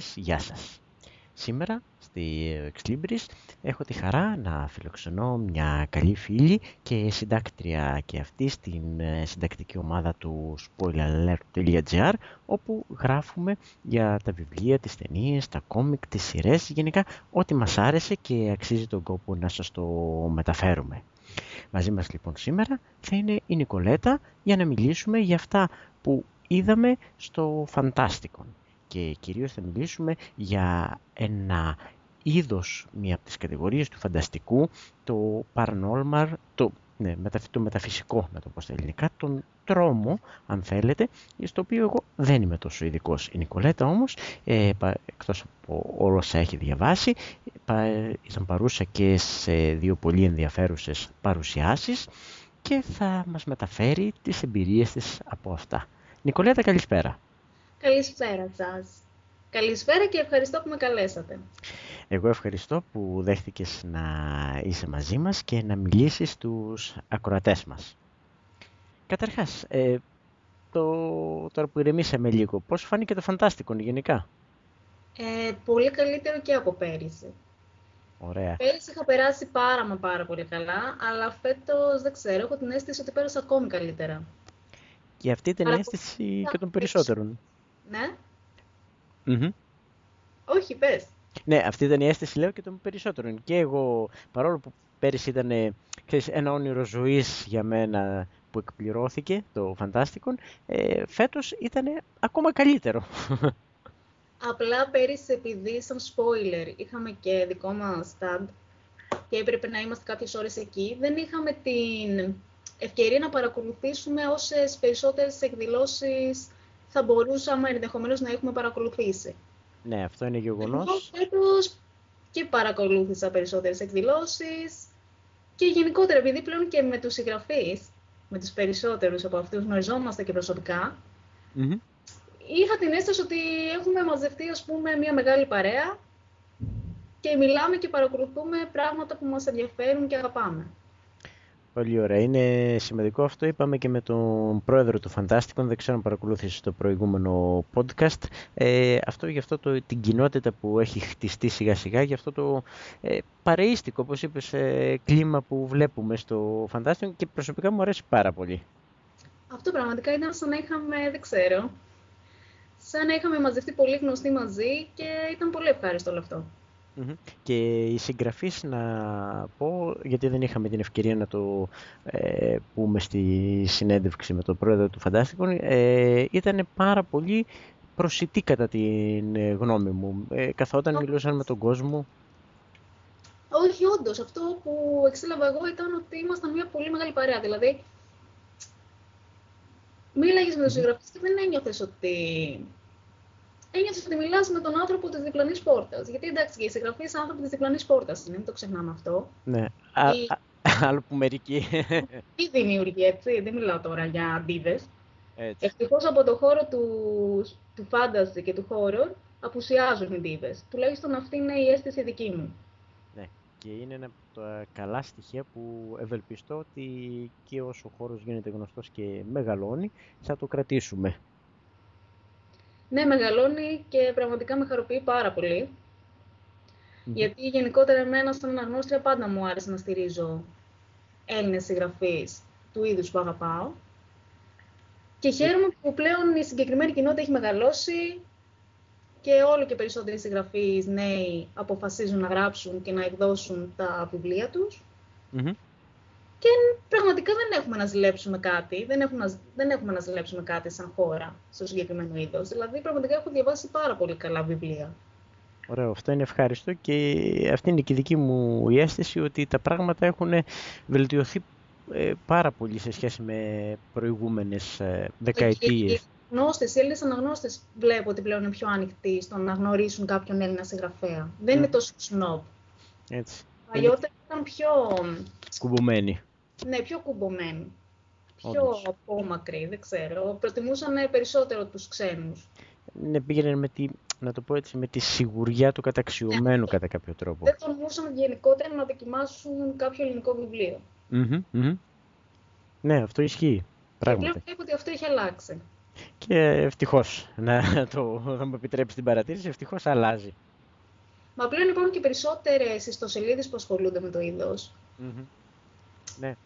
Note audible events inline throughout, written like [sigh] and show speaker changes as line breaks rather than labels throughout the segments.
φίλες και φίλοι του Exlibris, γεια σας. Σήμερα στη Exlibris έχω τη χαρά να φιλοξενώ μια καλή φίλη και συντάκτρια και αυτή στην ε, συντακτική ομάδα του spoileralert.gr όπου γράφουμε για τα βιβλία, τις ταινίες, τα κόμικ, τις σειρές, γενικά ό,τι μας άρεσε και αξίζει τον κόπο να σας το μεταφέρουμε. Μαζί μας λοιπόν σήμερα θα είναι η Νικολέτα για να μιλήσουμε για αυτά που είδαμε στο Φαντάστικον και κυρίως θα μιλήσουμε για ένα είδος, μία από τις κατηγορίες του φανταστικού, το paranormal, το, ναι, το μεταφυσικό, να το πω στα ελληνικά, τον τρόμο, αν θέλετε, στο οποίο εγώ δεν είμαι τόσο ειδικός. Η Νικολέτα όμως, ε, εκτός από όλα όσα έχει διαβάσει, ήταν παρούσα και σε δύο πολύ ενδιαφέρουσες παρουσιάσεις και θα μας μεταφέρει τις εμπειρίες της από αυτά. Νικολέτα, καλησπέρα.
Καλησπέρα σας. Καλησπέρα και ευχαριστώ που με καλέσατε.
Εγώ ευχαριστώ που δέχτηκες να είσαι μαζί μας και να μιλήσεις στους ακροατές μας. Καταρχάς, ε, το, τώρα που ηρεμήσαμε λίγο, πώς φάνηκε το φαντάστικο γενικά;
Ε, πολύ καλύτερο και από πέρυσι.
Ωραία.
Πέρυσι είχα περάσει πάρα μα πάρα πολύ καλά, αλλά φέτος δεν ξέρω, έχω την αίσθηση ότι πέρασα ακόμη καλύτερα.
Και αυτή την αίσθηση και των περισσότερων.
Ναι. Όχι, πες.
Ναι, αυτή ήταν η αίσθηση, λέω, και των περισσότερων. Και εγώ, παρόλο που πέρυσι ήταν ξέρεις, ένα όνειρο ζωής για μένα που εκπληρώθηκε, το Φαντάστικον, ε, φέτος ήταν ακόμα καλύτερο. [laughs]
Απλά πέρυσι, επειδή σαν spoiler είχαμε και δικό μας stand και έπρεπε να είμαστε κάποιες ώρες εκεί, δεν είχαμε την ευκαιρία να παρακολουθήσουμε όσες περισσότερες εκδηλώσεις θα μπορούσαμε ενδεχομένως να έχουμε παρακολουθήσει.
Ναι, αυτό είναι γεγονός. Εγώ
φέτος και παρακολούθησα περισσότερες εκδηλώσεις και γενικότερα επειδή πλέον και με τους συγγραφείς, με τους περισσότερους από αυτούς γνωριζόμαστε και προσωπικά, είχα την αίσθηση ότι έχουμε μαζευτεί ας πούμε μια μεγάλη παρέα και μιλάμε και παρακολουθούμε πράγματα που μας ενδιαφέρουν και αγαπάμε.
Πολύ ωραία. Είναι σημαντικό αυτό. Είπαμε και με τον πρόεδρο του Φαντάστικον, δεν ξέρω αν παρακολούθησες το προηγούμενο podcast. Ε, αυτό για αυτό το, την κοινότητα που έχει χτιστεί σιγά σιγά, για αυτό το ε, παρεΐστικο, όπως είπες, ε, κλίμα που βλέπουμε στο Φαντάστικον και προσωπικά μου αρέσει πάρα πολύ.
Αυτό πραγματικά ήταν σαν να είχαμε, δεν ξέρω, σαν να είχαμε μαζευτεί πολύ γνωστοί μαζί και ήταν πολύ ευχάριστο όλο αυτό.
Και οι συγγραφείς να πω, γιατί δεν είχαμε την ευκαιρία να το ε, πούμε στη συνέντευξη με τον πρόεδρο του Φαντάστικων, ε, ήταν πάρα πολύ προσιτή κατά την ε, γνώμη μου. Ε, καθόταν, μιλούσαν με τον κόσμο.
Όχι, όντως. Αυτό που εξέλαβα εγώ ήταν ότι ήμασταν μια πολύ μεγάλη παρέα. Δηλαδή, μίλαγε με του συγγραφεί και δεν ένιωθες ότι ένιωσε ότι μιλάς με τον άνθρωπο της διπλανής πόρτας. Γιατί εντάξει, και οι συγγραφείς άνθρωποι της διπλανής πόρτας είναι, μην το ξεχνάμε αυτό.
Ναι. Η... Άλλο που μερικοί.
Τι δημιουργεί, έτσι. Δεν μιλάω τώρα για αντίδες. Ευτυχώς από το χώρο του, του fantasy και του χώρου απουσιάζουν οι δίδε. Τουλάχιστον αυτή είναι η αίσθηση δική μου.
Ναι. Και είναι ένα από τα καλά στοιχεία που ευελπιστώ ότι και όσο ο χώρος γίνεται γνωστός και μεγαλώνει, θα το κρατήσουμε.
Ναι, μεγαλώνει και πραγματικά με χαροποιεί πάρα Γιατί γενικότερα εμένα σαν αναγνώστρια πάντα μου άρεσε να στηρίζω Έλληνες συγγραφείς του είδους που αγαπάω. Και χαίρομαι που πλέον η συγκεκριμένη κοινότητα έχει μεγαλώσει και όλο και περισσότεροι συγγραφείς νέοι αποφασίζουν να γράψουν και να εκδώσουν τα βιβλία τους. Και πραγματικά δεν έχουμε να ζηλέψουμε κάτι, δεν έχουμε να, δεν έχουμε να ζηλέψουμε κάτι σαν χώρα στο συγκεκριμένο είδος. Δηλαδή, πραγματικά έχω διαβάσει πάρα πολύ καλά βιβλία.
Ωραίο, αυτό είναι ευχάριστο και αυτή είναι και η δική μου η αίσθηση ότι τα πράγματα έχουν βελτιωθεί ε, πάρα πολύ σε σχέση με προηγούμενες ε, δεκαετίες. Οι
γνώστες, οι Έλληνες αναγνώστες βλέπω ότι πλέον είναι πιο ανοιχτοί στο να γνωρίσουν κάποιον Έλληνα συγγραφέα. Δεν είναι τόσο σνόπ.
Έτσι.
Παλιότερα ήταν πιο...
Κουμπωμένοι.
Ναι, πιο κουμπωμένοι. Πιο απόμακροι, δεν ξέρω. Προτιμούσαν περισσότερο τους ξένους.
Ναι, πήγαινε με τη, να το πω έτσι, με τη σιγουριά του καταξιωμένου ναι. [laughs] κατά κάποιο τρόπο.
Δεν τολμούσαν γενικότερα να δοκιμάσουν κάποιο ελληνικό
Ναι, αυτό ισχύει. Πράγματι.
Και βλέπω ότι αυτό έχει αλλάξει.
Και ευτυχώς, να [laughs] το, θα μου επιτρέψει την παρατήρηση, ευτυχώς αλλάζει.
Μα πλέον υπάρχουν και περισσότερες ιστοσελίδες που ασχολούνται με το είδος.
Mm-hmm. Ναι,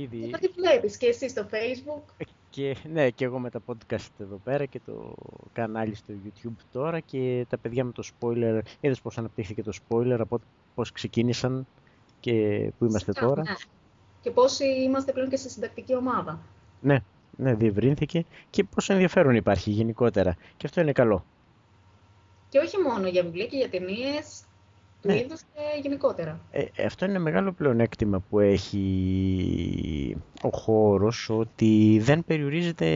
ήδη.
Και τι βλέπεις και εσύ στο Facebook;
Ε, και, ναι, και εγώ με τα podcast εδώ πέρα και το κανάλι στο YouTube τώρα και τα παιδιά με το spoiler. Είδες πώς αναπτύχθηκε το spoiler, από πώς ξεκίνησαν και που είμαστε τώρα. Ναι.
Και πώς είμαστε πλέον και σε συντακτική ομάδα.
Ναι, ναι, διευρύνθηκε και πόσο ενδιαφέρον υπάρχει γενικότερα. Και αυτό είναι καλό.
Και όχι μόνο για βιβλία και για ταινίες, του ναι. είδους και γενικότερα.
Ε, αυτό είναι μεγάλο πλεονέκτημα που έχει ο χώρος, ότι δεν περιορίζεται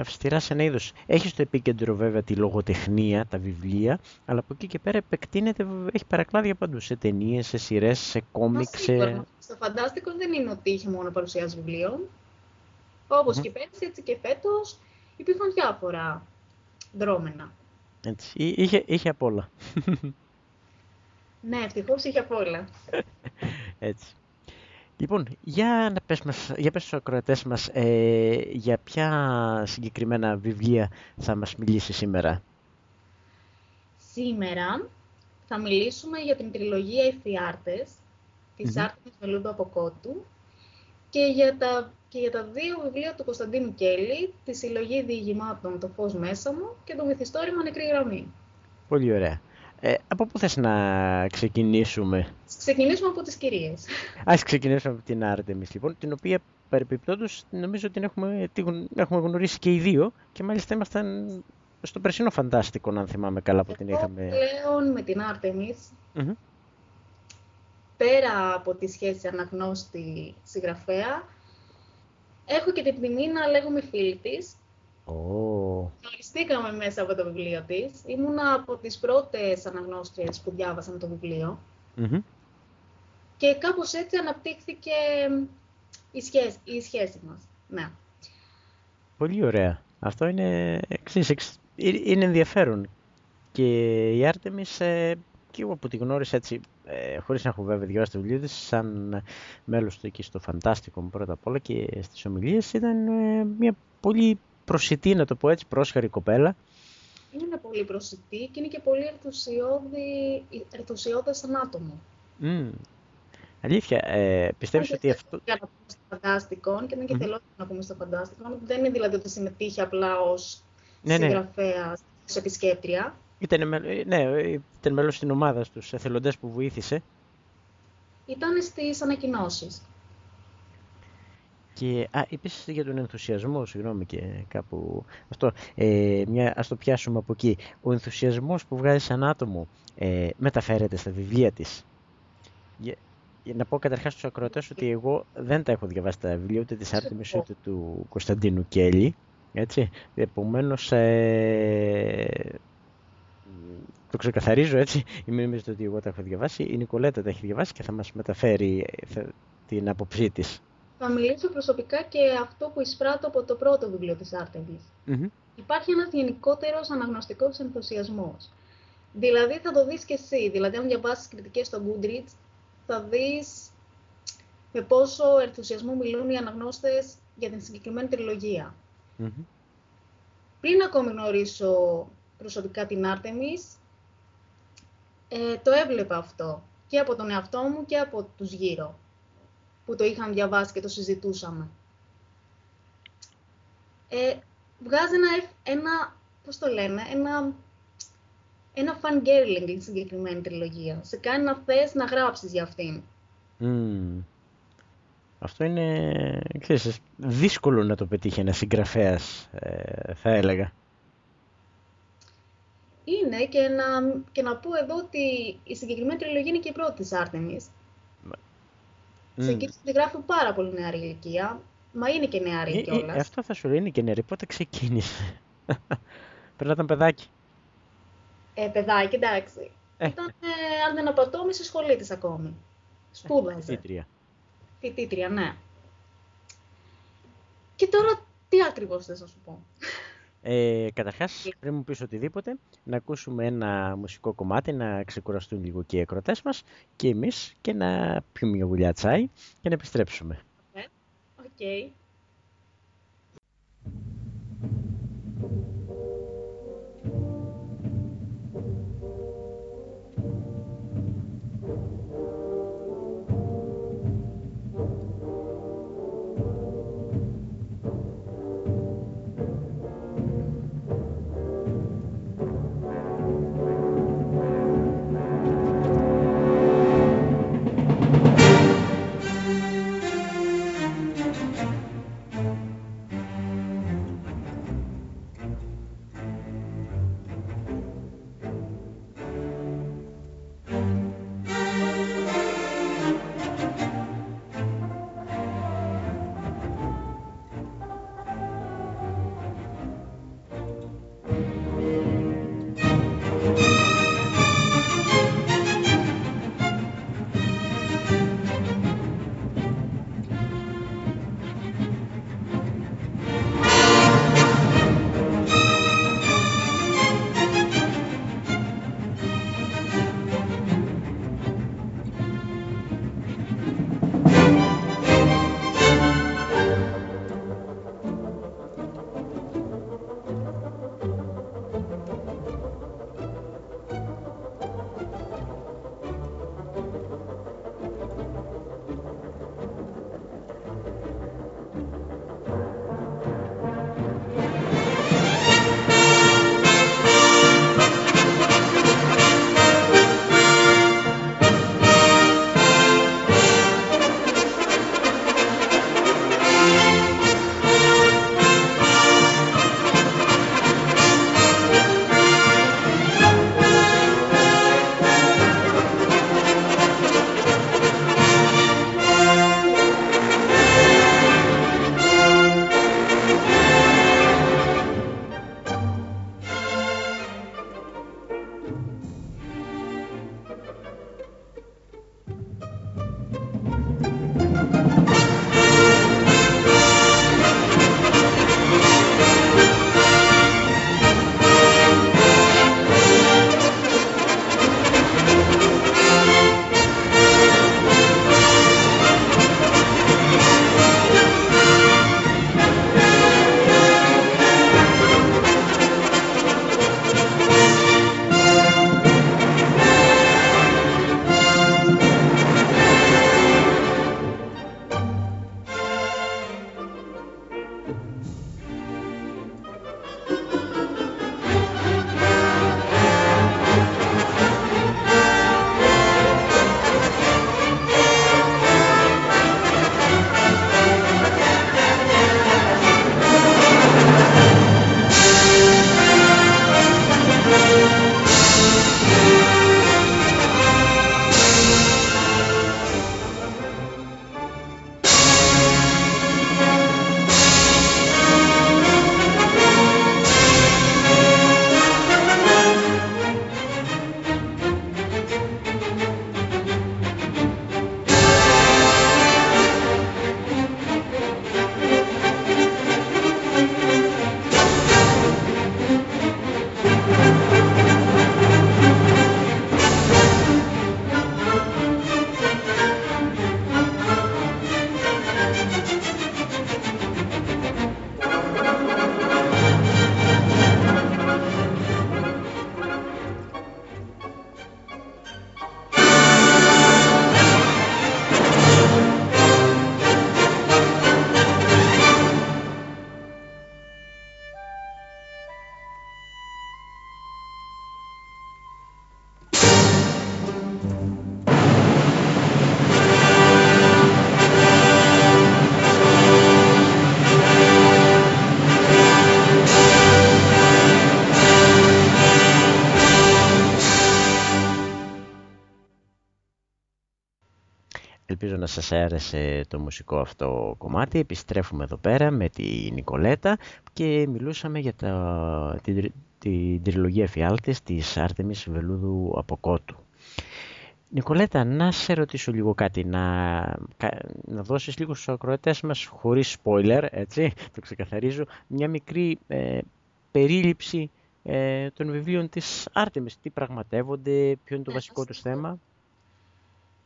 αυστηρά σε ένα είδος. Έχει στο επίκεντρο βέβαια τη λογοτεχνία, τα βιβλία, αλλά από εκεί και πέρα επεκτείνεται, έχει παρακλάδια παντού, σε ταινίες, σε σειρές, σε κόμικ. Σε...
Στο φαντάστικο δεν είναι ότι είχε μόνο παρουσιάσει βιβλίων. Όπως mm. και πέρσι, έτσι και φέτος, υπήρχαν διάφορα δρόμενα.
Έτσι, είχε, είχε απ' όλα.
Ναι, ευτυχώς είχε απ' όλα. [laughs]
Έτσι. Λοιπόν, για να πες, μας, για πες στους ακροατές μας ε, για ποια συγκεκριμένα βιβλία θα μας μιλήσει σήμερα;
Σήμερα θα μιλήσουμε για την τριλογία Ευθιάρτες της mm-hmm. Άρτεμις Μελούντου Αποκότου και για, τα, και για τα δύο βιβλία του Κωνσταντίνου Κέλλη, τη συλλογή διηγημάτων «Το φως μέσα μου» και το μυθιστόρημα «Νεκρή γραμμή».
Πολύ ωραία. Ε, από πού θες να ξεκινήσουμε;
Ξεκινήσουμε από τις κυρίες.
Ας ξεκινήσουμε από την Άρτεμις, λοιπόν, την οποία περιπτώτως νομίζω ότι την έχουμε, την έχουμε γνωρίσει και οι δύο και μάλιστα ήμασταν στο περσινό φαντάστικο, αν θυμάμαι καλά που την είχαμε.
πλέον με την Άρτεμις, πέρα από τη σχέση αναγνώστη συγγραφέα, έχω και την τιμή να λέγομαι φίλη της
Oh.
μέσα από το βιβλίο της. Ήμουνα από τις πρώτες αναγνώστριες που διάβασαν το βιβλιο Και κάπως έτσι αναπτύχθηκε η σχέση, η σχέση μας. Ναι.
Πολύ ωραία. Αυτό είναι, εξής, είναι ενδιαφέρον. Και η Άρτεμις, ε, και εγώ που τη γνώρισα έτσι, ε, χωρίς να έχω βέβαια διαβάσει το βιβλίο της, σαν μέλος του εκεί στο Φαντάστικο πρώτα απ' όλα και στις ομιλίες, ήταν ε, μια πολύ προσιτή, να το πω έτσι, πρόσχαρη κοπέλα.
Είναι πολύ προσιτή και είναι και πολύ ενθουσιώδη, σαν άτομο.
Mm. Αλήθεια, ε, πιστεύεις ότι αυτό...
Για να πούμε στο φαντάστικο, και δεν και θέλω να πούμε στο φαντάστικο, δεν είναι δηλαδή ότι συμμετείχε απλά ως ναι, ναι. συγγραφέα, ως επισκέπτρια.
Ήταν, ναι, ήταν μέλος στην ομάδα στους εθελοντές που βοήθησε.
Ήταν στις ανακοινώσεις.
Και α, είπες για τον ενθουσιασμό, συγγνώμη και κάπου αυτό, ε, μια, ας το πιάσουμε από εκεί. Ο ενθουσιασμός που βγάζει σαν άτομο ε, μεταφέρεται στα βιβλία της. Για, για να πω καταρχάς στους ακροατές ότι εγώ δεν τα έχω διαβάσει τα βιβλία ούτε της Άρτεμις ούτε του Κωνσταντίνου Κέλλη. Έτσι. Επομένως, ε, το ξεκαθαρίζω έτσι, μην νομίζετε ότι εγώ τα έχω διαβάσει. Η Νικολέτα τα έχει διαβάσει και θα μας μεταφέρει ε, την άποψή της.
Θα μιλήσω προσωπικά και αυτό που εισπράττω από το πρώτο βιβλίο της Άρτεμις. Υπάρχει ένας γενικότερος αναγνωστικός ενθουσιασμός. Δηλαδή θα το δεις και εσύ. Δηλαδή αν διαβάσεις κριτικές στο Goodreads, θα δεις με πόσο ενθουσιασμό μιλούν οι αναγνώστες για την συγκεκριμένη τριλογία. Πριν ακόμη γνωρίσω προσωπικά την Άρτεμις, ε, το έβλεπα αυτό και από τον εαυτό μου και από τους γύρω που το είχαν διαβάσει και το συζητούσαμε. Ε, βγάζει ένα, ένα, πώς το λένε, ένα, ένα fangirling στην συγκεκριμένη τριλογία. Σε κάνει να θες να γράψεις για αυτήν.
Αυτό είναι ξέρεις, δύσκολο να το πετύχει ένας συγγραφέας, ε, θα έλεγα.
Είναι και να, και να πω εδώ ότι η συγκεκριμένη τριλογία είναι και η πρώτη της Άρτεμις. Mm. Σε εκεί τη γράφει πάρα πολύ νεαρή ηλικία. Μα είναι και νεαρή ε, κιόλας.
Ε, αυτό θα σου λέει, είναι και νεαρή. Πότε ξεκίνησε; [laughs] Πρέπει να ήταν παιδάκι.
Ε, παιδάκι, εντάξει. Ε. Ήταν, ε, αν δεν απατώ, στη σχολή τη ακόμη. Σπούδαζε.
Φοιτήτρια.
Φοιτήτρια, ναι. Και τώρα τι ακριβώς θες να σου πω;
Ε, καταρχάς, πριν μου πεις οτιδήποτε, να ακούσουμε ένα μουσικό κομμάτι, να ξεκουραστούν λίγο και οι ακροατές μας και εμείς και να πιούμε μια γουλιά τσάι και να επιστρέψουμε.
OK. Okay.
σας άρεσε το μουσικό αυτό κομμάτι. Επιστρέφουμε εδώ πέρα με τη Νικολέτα και μιλούσαμε για τα, την, την τριλογία φιάλτης της Άρτεμις Βελούδου Αποκότου. Νικολέτα, να σε ρωτήσω λίγο κάτι, να, να δώσεις λίγο στους ακροατές μας, χωρίς spoiler, έτσι, το ξεκαθαρίζω, μια μικρή ε, περίληψη ε, των βιβλίων της Άρτεμις. Τι πραγματεύονται, ποιο είναι το βασικό τους θέμα;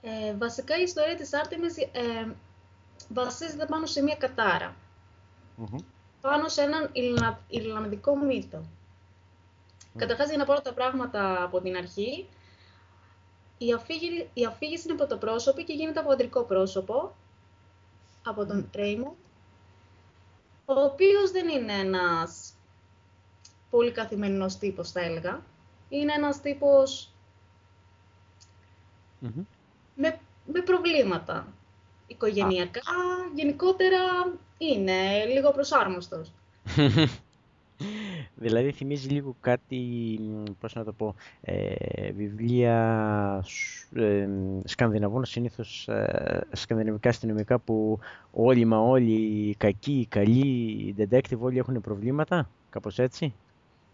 Ε, βασικά η ιστορία της Άρτεμις ε, βασίζεται πάνω σε μια κατάρα. πάνω σε έναν Ιρλα... Ιρλανδικό μύθο. Mm. Καταρχάς, για να πάρω τα πράγματα από την αρχή, η, αφήγη... η αφήγηση είναι πρωτοπρόσωπη και γίνεται από αντρικό πρόσωπο, από τον Ρέιμον, ο οποίος δεν είναι ένας πολύ καθημερινός τύπος, θα έλεγα. Είναι ένας με, με προβλήματα οικογενειακά. Γενικότερα είναι λίγο προσάρμοστος. [laughs]
δηλαδή θυμίζει λίγο κάτι, πώς να το πω, ε, βιβλία ε, σκανδιναβών, συνήθως ε, σκανδιναβικά αστυνομικά που όλοι μα όλοι οι κακοί, οι καλοί, οι detective όλοι έχουν προβλήματα, κάπως έτσι;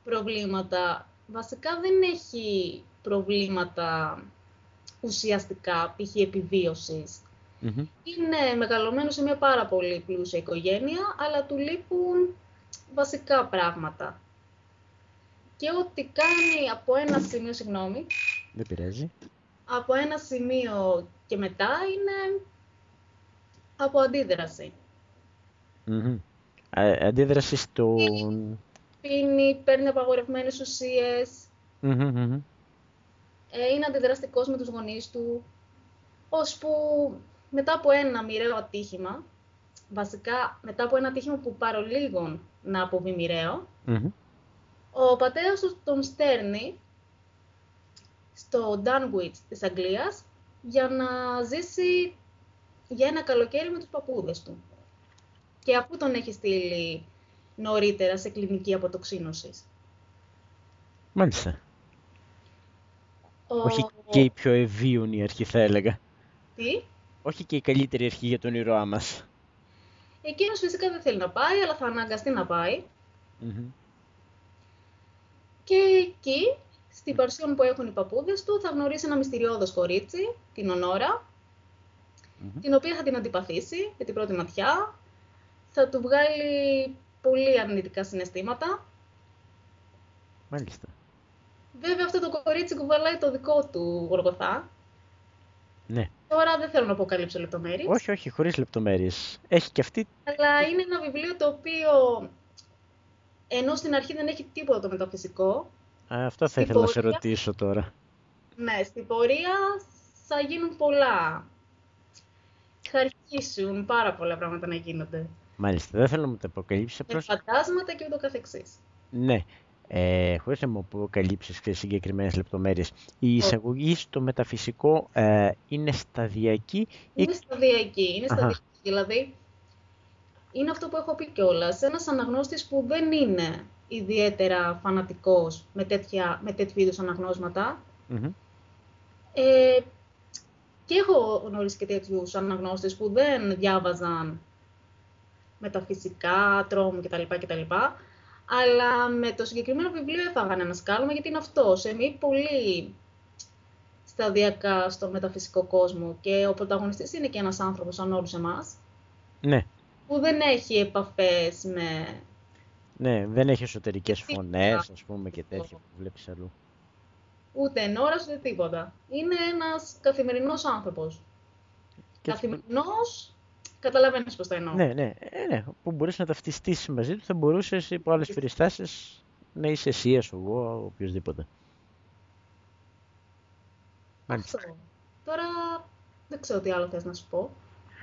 Προβλήματα. Βασικά δεν έχει προβλήματα ουσιαστικά, π.χ. επιβίωσης. Είναι μεγαλωμένο σε μια πάρα πολύ πλούσια οικογένεια, αλλά του λείπουν βασικά πράγματα. Και ό,τι κάνει από ένα σημείο, συγγνώμη,
δεν πειράζει.
Από ένα σημείο και μετά είναι από αντίδραση.
Mm-hmm. αντίδραση στο...
Πίνει, παίρνει απαγορευμένες ε, είναι αντιδραστικός με τους γονείς του, ώσπου μετά από ένα μοιραίο ατύχημα, βασικά μετά από ένα ατύχημα που παρολίγων να αποβεί ο πατέρας του τον στέρνει στο Dunwich της Αγγλίας για να ζήσει για ένα καλοκαίρι με τους παππούδες του. Και αφού τον έχει στείλει νωρίτερα σε κλινική αποτοξίνωσης.
Μάλιστα. Όχι και η πιο ευίωνη αρχή θα έλεγα.
Τι;
Όχι και η καλύτερη αρχή για τον ήρωά μας.
Εκείνος φυσικά δεν θέλει να πάει, αλλά θα αναγκαστεί να παει Και εκεί, στην παρσιόν που έχουν οι παππούδες του, θα γνωρίσει ένα μυστηριώδος κορίτσι, την ονορα την οποία θα την αντιπαθήσει με την πρώτη ματιά. Θα του βγάλει πολύ αρνητικά συναισθήματα.
Μάλιστα.
Βέβαια αυτό το κορίτσι κουβαλάει το δικό του γοργοθά.
Ναι.
Τώρα δεν θέλω να αποκαλύψω λεπτομέρειες.
Όχι, όχι, χωρίς λεπτομέρειες. Έχει και αυτή...
Αλλά είναι ένα βιβλίο το οποίο, ενώ στην αρχή δεν έχει τίποτα το μεταφυσικό...
Α, αυτό θα ήθελα να σε ρωτήσω τώρα.
Ναι, στην πορεία θα γίνουν πολλά. Θα αρχίσουν πάρα πολλά πράγματα να γίνονται.
Μάλιστα, δεν θέλω να μου το αποκαλύψεις.
Απλώς... Με φαντάσματα και ούτω καθεξής.
Ναι ε, χωρίς να μου αποκαλύψεις και συγκεκριμένες λεπτομέρειες. Η εισαγωγή στο μεταφυσικό ε, είναι σταδιακή.
Είναι σταδιακή, είναι σταδιακή. Δηλαδή, είναι αυτό που έχω πει κιόλας. Ένας αναγνώστης που δεν είναι ιδιαίτερα φανατικός με, τέτοια, με τέτοιου είδους αναγνώσματα. Ε, και έχω γνωρίσει και τέτοιους αναγνώστες που δεν διάβαζαν μεταφυσικά, τρόμου κτλ. κτλ αλλά με το συγκεκριμένο βιβλίο έφαγαν ένα σκάλωμα γιατί είναι αυτό. Εμεί πολύ σταδιακά στο μεταφυσικό κόσμο και ο πρωταγωνιστής είναι και ένας άνθρωπος σαν όλους εμάς.
Ναι.
Που δεν έχει επαφές με...
Ναι, δεν έχει εσωτερικές φωνές, ας πούμε, και τέτοια που βλέπεις αλλού.
Ούτε ενόρας, ούτε τίποτα. Είναι ένας καθημερινός άνθρωπος. Και... Καθημερινός, Καταλαβαίνεις πώς το εννοώ.
Ναι, ναι, ε, ναι. Που μπορείς να ταυτιστείς μαζί του, θα μπορούσες υπό άλλες περιστάσεις να είσαι εσύ, εγώ, οποιοδήποτε.
Αυτό. Τώρα δεν ξέρω τι άλλο θες να σου πω.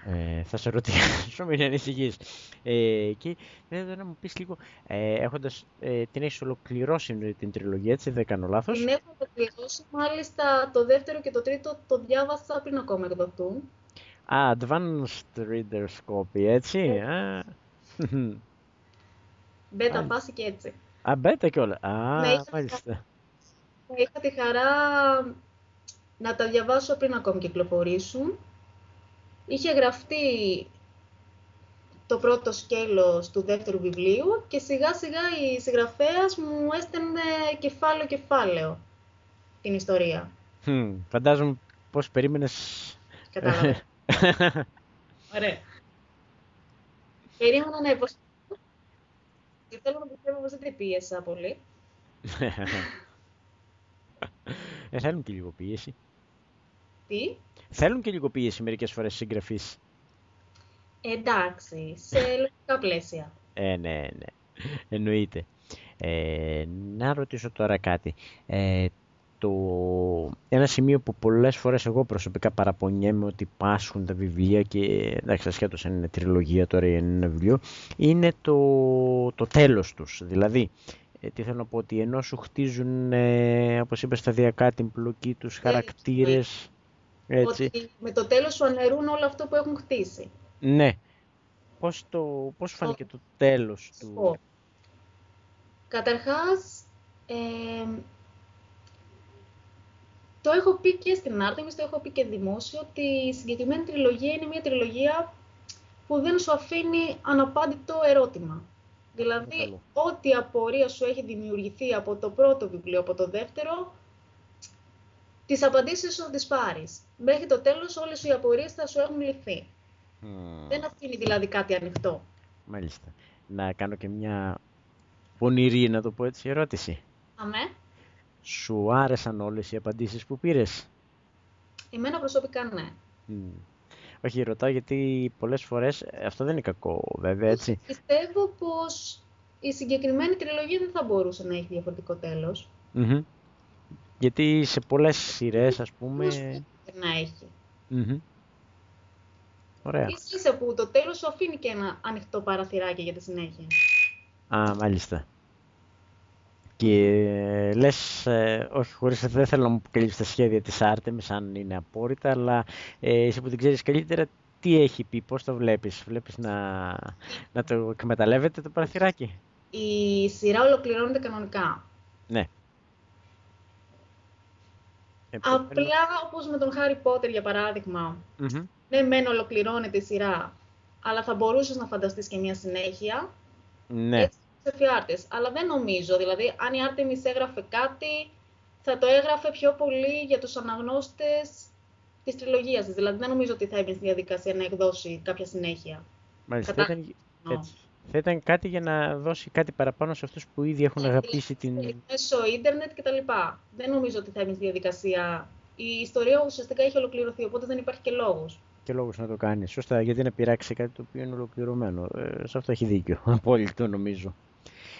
Ε, θα σε ρωτήσω, [laughs] μην ανησυχείς. Ε, και βέβαια να μου πεις λίγο, ε, έχοντας, ε, την έχεις ολοκληρώσει την τριλογία, έτσι, δεν κάνω λάθος;
Την έχω ολοκληρώσει, μάλιστα το δεύτερο και το τρίτο το διάβασα πριν ακόμα εκδοθούν.
Α, advanced reader's copy, έτσι. Ναι.
Μπέτα πάση και έτσι.
Α, μπέτα και όλα. Α, ναι, μάλιστα.
Είχα τη χαρά να τα διαβάσω πριν ακόμη κυκλοφορήσουν. Είχε γραφτεί το πρώτο σκέλος του δεύτερου βιβλίου και σιγά σιγά η συγγραφέας μου έστελνε κεφάλαιο-κεφάλαιο την ιστορία.
φαντάζομαι πώς περίμενες...
Κατάλαβα. Ωραία. Περίμενα να υποστηρίζω. Και θέλω να πιστεύω πως δεν την πίεσα πολύ.
ε, θέλουν και λίγο πίεση.
Τι;
Θέλουν και λίγο πίεση μερικές φορές συγγραφείς.
Εντάξει, σε λογικά πλαίσια.
Ε, ναι, ναι. Εννοείται. Ε, να ρωτήσω τώρα κάτι. Ε, το, ένα σημείο που πολλές φορές εγώ προσωπικά παραπονιέμαι ότι πάσχουν τα βιβλία και εντάξει ασχέτως αν είναι τριλογία τώρα ή ένα βιβλίο είναι το, το τέλος τους. Δηλαδή, ε, τι θέλω να πω, ότι ενώ σου χτίζουν, ε, όπως είπες, σταδιακά την πλοκή τους, χαρακτήρες, έτσι.
Ότι με το τέλος σου αναιρούν όλο αυτό που έχουν χτίσει.
Ναι. Πώς, το, πώς φάνηκε το, τέλος του...
Καταρχάς, ε, το έχω πει και στην Άρτεμις, το έχω πει και δημόσιο, ότι η συγκεκριμένη τριλογία είναι μια τριλογία που δεν σου αφήνει αναπάντητο ερώτημα. Δηλαδή, ό,τι απορία σου έχει δημιουργηθεί από το πρώτο βιβλίο, από το δεύτερο, τις απαντήσεις σου θα τις πάρεις. Μέχρι το τέλος όλες οι απορίες θα σου έχουν λυθεί. Δεν αφήνει δηλαδή κάτι ανοιχτό.
Μάλιστα. Να κάνω και μια πονηρή, να το πω έτσι, ερώτηση.
Αμέ.
Σου άρεσαν όλες οι απαντήσεις που πήρες;
Εμένα προσωπικά ναι.
Όχι, ρωτάω γιατί πολλές φορές αυτό δεν είναι κακό βέβαια, έτσι.
Πιστεύω πως η συγκεκριμένη τριλογία δεν θα μπορούσε να έχει διαφορετικό
Γιατί σε πολλές σειρές, ας πούμε...
να έχει.
Mm-hmm. Ωραία.
Ίσα που το τέλος σου αφήνει και ένα ανοιχτό παραθυράκι για τη συνέχεια.
Α, μάλιστα. Και λες, ε, όχι χωρίς δεν θέλω να μου αποκαλύψεις τα σχέδια της Άρτεμις, αν είναι απόρριτα, αλλά ε, εσύ που την ξέρεις καλύτερα, τι έχει πει, πώς το βλέπεις, βλέπεις να, να το εκμεταλλεύεται το παραθυράκι;
Η σειρά ολοκληρώνεται κανονικά.
Ναι.
Απλά όπως με τον Χάρι Πότερ για παράδειγμα, ναι μεν ολοκληρώνεται η σειρά, αλλά θα μπορούσες να φανταστείς και μια συνέχεια.
Ναι
εφιάρτες. Αλλά δεν νομίζω, δηλαδή, αν η Artemis έγραφε κάτι, θα το έγραφε πιο πολύ για τους αναγνώστες της τριλογίας της. Δηλαδή, δεν νομίζω ότι θα έμπαινε στη διαδικασία να εκδώσει κάποια συνέχεια.
Μάλιστα, θα ήταν, έτσι. θα ήταν κάτι για να δώσει κάτι παραπάνω σε αυτούς που ήδη έχουν αγαπήσει την...
Μέσω ίντερνετ κτλ. Δεν νομίζω ότι θα έμπαινε στη διαδικασία. Η ιστορία ουσιαστικά έχει ολοκληρωθεί, οπότε δεν υπάρχει και λόγος
και λόγος να το κάνεις. Σωστά, γιατί να πειράξει κάτι το οποίο είναι ολοκληρωμένο. Ε, σε αυτό έχει δίκιο, [laughs] απόλυτο νομίζω.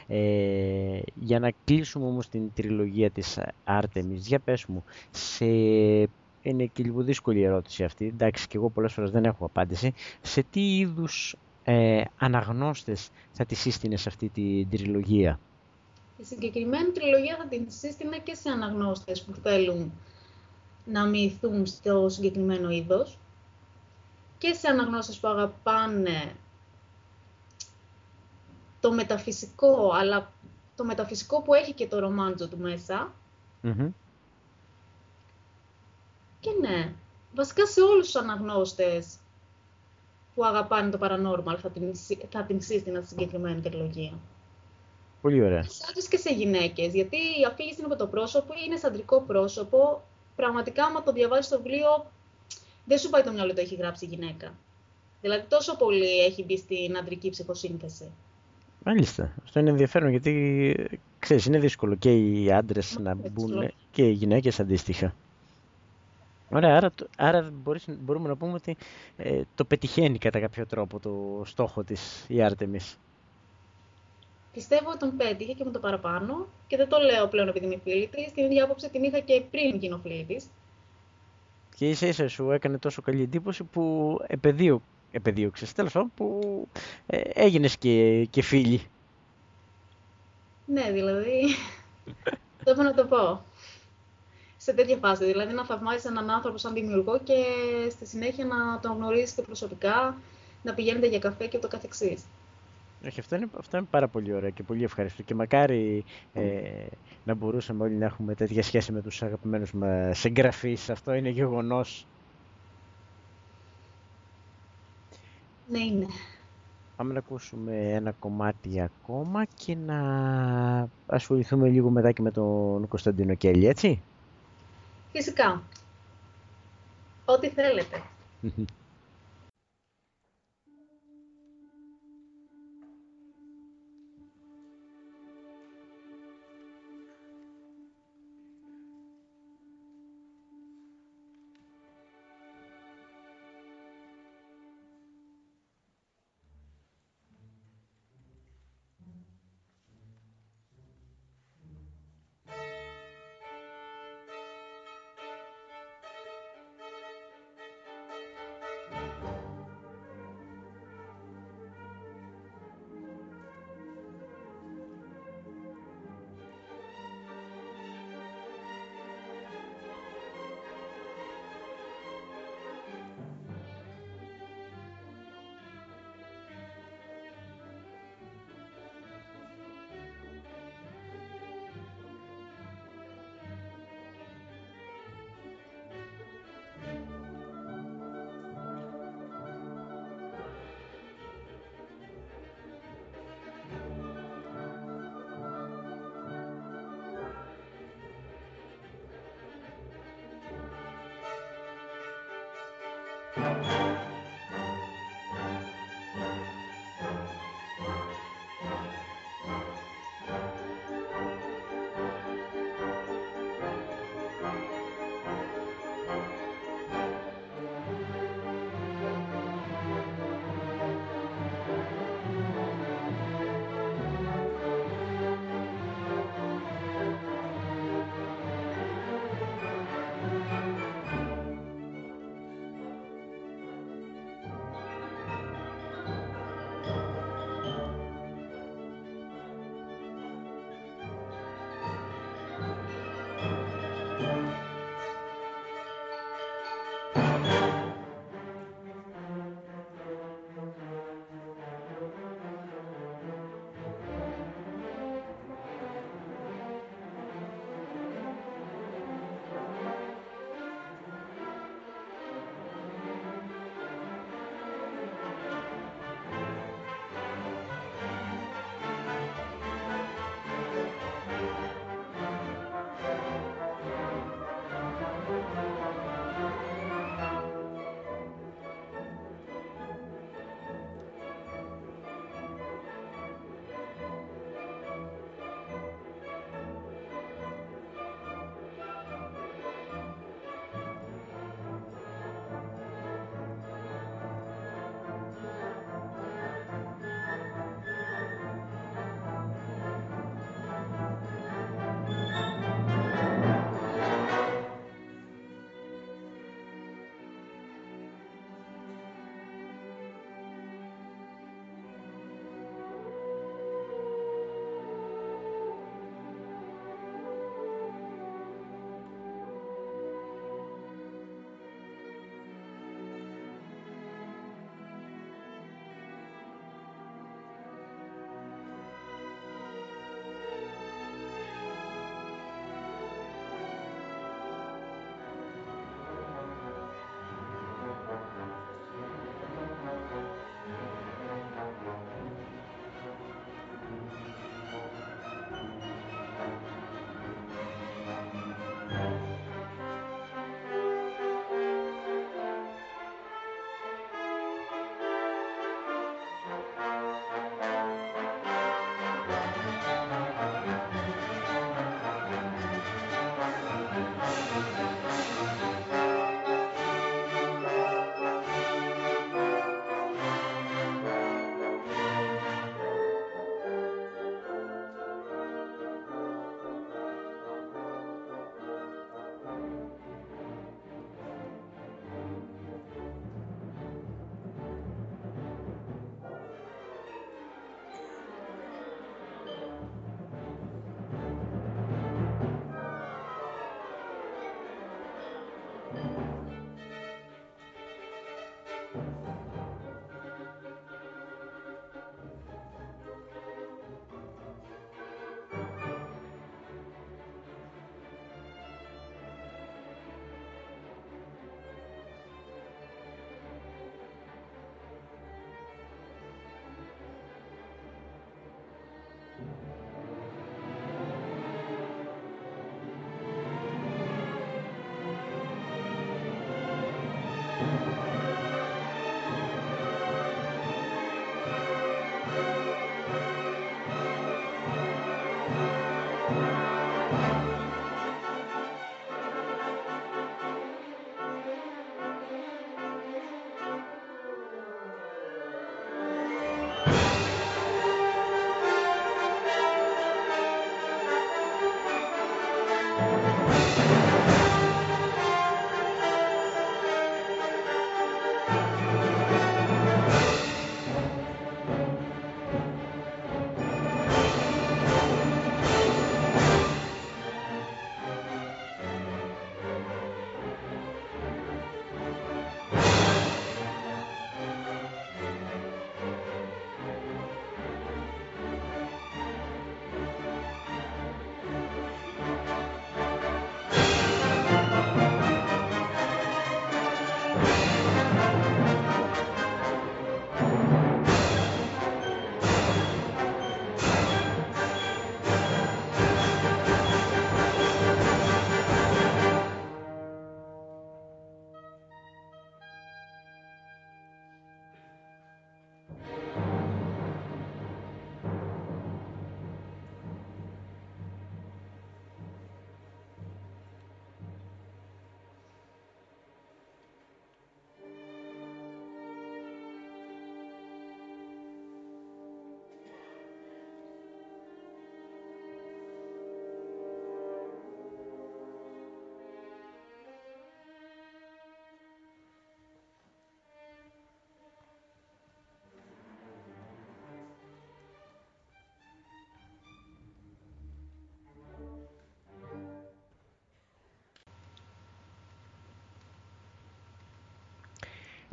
Ε, για να κλείσουμε όμως την τριλογία της Artemis, για πες μου, σε... είναι και λίγο δύσκολη ερώτηση αυτή, εντάξει και εγώ πολλές φορές δεν έχω απάντηση, σε τι είδους ε, αναγνώστες θα τη σύστηνες σε αυτή την τριλογία;
Η συγκεκριμένη τριλογία θα την σύστηνα και σε αναγνώστες που θέλουν να μυηθούν στο συγκεκριμένο είδος και σε αναγνώστες που αγαπάνε το μεταφυσικό, αλλά το μεταφυσικό που έχει και το ρομάντζο του μεσα Και ναι, βασικά σε όλους τους αναγνώστες που αγαπάνε το paranormal θα την, θα την σύστηνα στη συγκεκριμένη τριλογία.
Πολύ ωραία.
Σε άντρες και σε γυναίκες, γιατί η αφήγηση είναι από το πρόσωπο, είναι σαντρικό πρόσωπο. Πραγματικά, άμα το διαβάζεις το βιβλίο, δεν σου πάει το μυαλό το έχει γράψει η γυναίκα. Δηλαδή, τόσο πολύ έχει μπει στην αντρική ψυχοσύνθεση.
Μάλιστα. Αυτό είναι ενδιαφέρον γιατί ξέρεις, είναι δύσκολο και οι άντρες να μπουν και οι γυναίκες αντίστοιχα. Ωραία, άρα, άρα μπορείς, μπορούμε να πούμε ότι ε, το πετυχαίνει κατά κάποιο τρόπο το στόχο της η Άρτεμις.
Πιστεύω ότι τον πέτυχε και με το παραπάνω και δεν το λέω πλέον επειδή είμαι φίλη της. Την ίδια άποψη την είχα και πριν γίνω φίλη της.
Και ίσα ίσα σου έκανε τόσο καλή εντύπωση που επαιδείω επεδίωξες, τέλος πάντων, που ε, έγινες και, και φίλη.
Ναι, δηλαδή, [laughs] το να το πω. Σε τέτοια φάση, δηλαδή να θαυμάζεις έναν άνθρωπο σαν δημιουργό και στη συνέχεια να τον γνωρίζεις και προσωπικά, να πηγαίνετε για καφέ και το καθεξής.
Όχι, αυτό είναι, αυτό είναι πάρα πολύ ωραίο και πολύ ευχαριστώ και μακάρι ε, να μπορούσαμε όλοι να έχουμε τέτοια σχέση με τους αγαπημένους μας συγγραφείς. Αυτό είναι γεγονός.
Ναι, είναι.
Πάμε να ακούσουμε ένα κομμάτι ακόμα και να ασχοληθούμε λίγο μετά και με τον Κωνσταντίνο Κέλλη, έτσι;
Φυσικά. Ό,τι θέλετε. [laughs]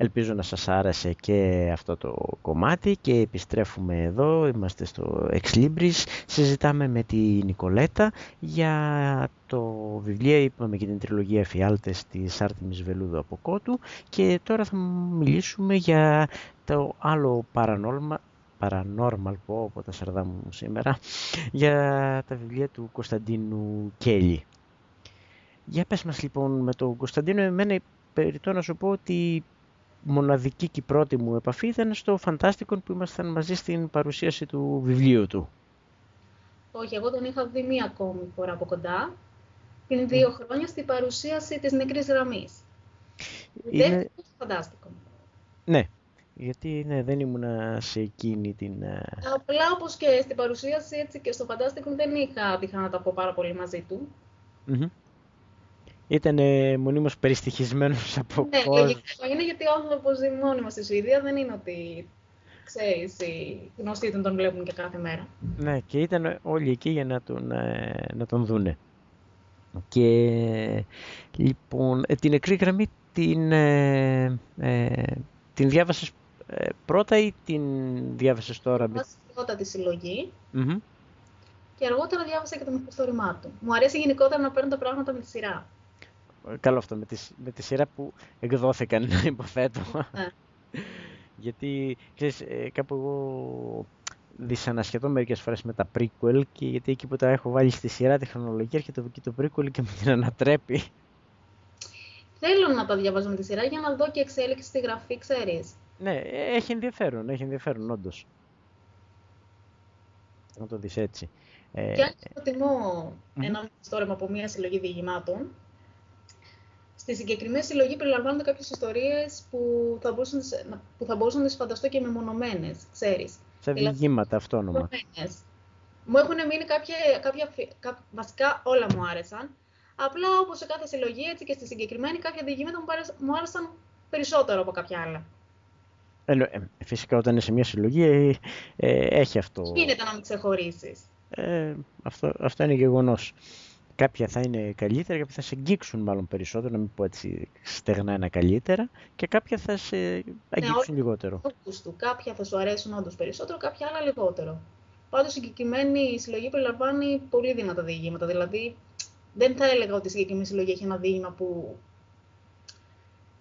Ελπίζω να σας άρεσε και αυτό το κομμάτι και επιστρέφουμε εδώ, είμαστε στο Ex Libris, συζητάμε με τη Νικολέτα για το βιβλίο, είπαμε και την τριλογία Εφιάλτες της Άρτιμης Βελούδου από Κότου. Και τώρα θα μιλήσουμε για το άλλο παρανόλμα, paranormal πω από τα σαρδά μου σήμερα για τα βιβλία του Κωνσταντίνου Κέλλη. Για πες μας λοιπόν με τον Κωνσταντίνο, εμένα περιττώ να σου πω ότι μοναδική και πρώτη μου επαφή ήταν στο Φαντάστικον που ήμασταν μαζί στην παρουσίαση του βιβλίου του.
Όχι, εγώ τον είχα δει μία ακόμη φορά από κοντά, πριν δύο χρόνια στην παρουσίαση της Νεκρής Γραμμής. Είναι... Δεν Φαντάστικον.
Ναι, γιατί ναι, δεν ήμουν σε εκείνη την... Ε,
Απλά όπως και στην παρουσίαση έτσι και στο Φαντάστικον δεν είχα τύχα να τα πω πάρα πολύ μαζί του.
Mm-hmm. Ήταν μονίμως περιστοιχισμένος [laughs] από
ναι, κόσμο. Ναι, είναι γιατί ο άνθρωπος ζει μόνιμα στη Σουηδία, δεν είναι ότι ξέρεις, οι γνωστοί τον, τον βλέπουν και κάθε μέρα.
Ναι, και ήταν όλοι εκεί για να τον, ε, να τον δούνε. Και λοιπόν, ε, την νεκρή γραμμή την, ε, ε, την διάβασες ε, πρώτα ή την διάβασες τώρα.
Διάβασα πρώτα τη συλλογή mm-hmm. και αργότερα διάβασα και το μυθιστόρημά του. Μου αρέσει γενικότερα να παίρνω τα πράγματα με τη σειρά.
Καλό αυτό, με τη, με τη σειρά που εκδόθηκαν, [laughs] υποθέτω. Ναι. γιατί, ξέρεις, ε, κάπου εγώ δυσανασχετώ μερικές φορές με τα prequel και γιατί εκεί που τα έχω βάλει στη σειρά τη χρονολογία έρχεται εκεί το prequel και με την ανατρέπει.
Θέλω να τα διαβάζω με τη σειρά για να δω και εξέλιξη στη γραφή, ξέρεις.
Ναι, έχει ενδιαφέρον, έχει ενδιαφέρον, όντως. Να το δεις έτσι.
Ε, και αν προτιμώ mm-hmm. ένα μυθιστόρημα από μια συλλογή διηγημάτων, στη συγκεκριμένη συλλογή περιλαμβάνονται κάποιες ιστορίες που, θα μπορούσαν, που θα μπορούσαν να τις φανταστώ και μεμονωμένες, ξέρεις.
Σε δηλαδή, διηγήματα αυτόνομα.
Μου έχουν μείνει κάποια, κάποια, κάποια, βασικά όλα μου άρεσαν. Απλά όπως σε κάθε συλλογή, έτσι και στη συγκεκριμένη, κάποια διηγήματα μου άρεσαν περισσότερο από κάποια άλλα.
Ε, φυσικά όταν είναι σε μια συλλογή ε, ε, έχει αυτό.
Γίνεται να μην ξεχωρίσεις.
Ε, αυτό, αυτό είναι γεγονός. Κάποια θα είναι καλύτερα, κάποια θα σε αγγίξουν μάλλον περισσότερο, να μην πω έτσι στεγνά ένα καλύτερα, και κάποια θα σε αγγίξουν ναι, λιγότερο.
Του. Κάποια θα σου αρέσουν όντως περισσότερο, κάποια άλλα λιγότερο. Πάντως η συγκεκριμένη συλλογή περιλαμβάνει πολύ δυνατά διηγήματα. Δηλαδή, δεν θα έλεγα ότι η συγκεκριμένη συλλογή έχει ένα διήγημα που...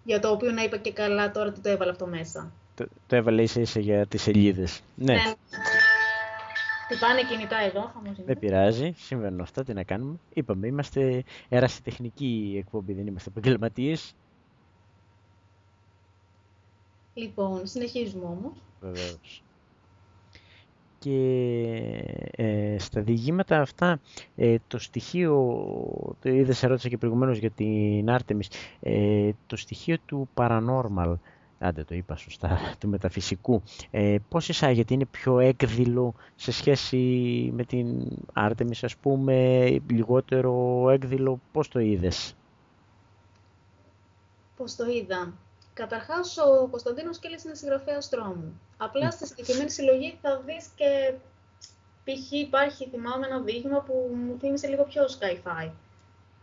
για το οποίο να είπα και καλά τώρα ότι το έβαλα αυτό μέσα.
Το, το έβαλε ίσα ίσα για τις σελίδες. Ναι. ναι.
Πάνε κινητά εδώ,
Δεν πειράζει, συμβαίνουν αυτά, τι να κάνουμε. Είπαμε, είμαστε ερασιτεχνική εκπομπή, δεν είμαστε επαγγελματίες.
Λοιπόν, συνεχίζουμε όμως.
Βεβαίως. Και ε, στα διηγήματα αυτά, ε, το στοιχείο, το είδες ερώτησα και προηγουμένως για την Άρτεμις, ε, το στοιχείο του paranormal, άντε το είπα σωστά, [laughs] του μεταφυσικού, ε, πώς εισάγεται, είναι πιο έκδηλο σε σχέση με την Άρτεμις, ας πούμε, λιγότερο έκδηλο, πώς το είδες;
Πώς το είδα; Καταρχάς, ο Κωνσταντίνος Κέλλης είναι συγγραφέας τρόμου. Απλά στη συγκεκριμένη συλλογή θα δεις και π.χ. υπάρχει, θυμάμαι, ένα δείγμα που μου θύμισε λίγο πιο sci-fi.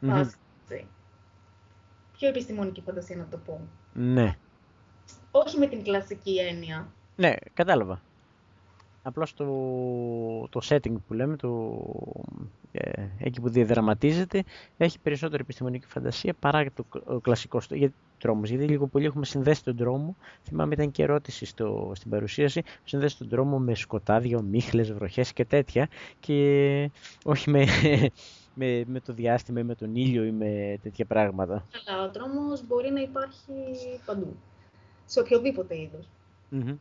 Mm-hmm. Πιο επιστημονική φαντασία να το πω.
Ναι
όχι με την κλασική έννοια.
Ναι, κατάλαβα. Απλώς το, το setting που λέμε, το, ε, εκεί που διαδραματίζεται, έχει περισσότερη επιστημονική φαντασία παρά το κλασικό για, τρόμος. Γιατί λίγο πολύ έχουμε συνδέσει τον τρόμο, θυμάμαι ήταν και ερώτηση στο, στην παρουσίαση, συνδέσει τον τρόμο με σκοτάδια, μίχλες, βροχές και τέτοια και όχι με, [laughs] με, με το διάστημα ή με τον ήλιο ή με τέτοια πράγματα.
Αλλά ο τρόμος μπορεί να υπάρχει παντού σε οποιοδήποτε είδος.
Mm-hmm.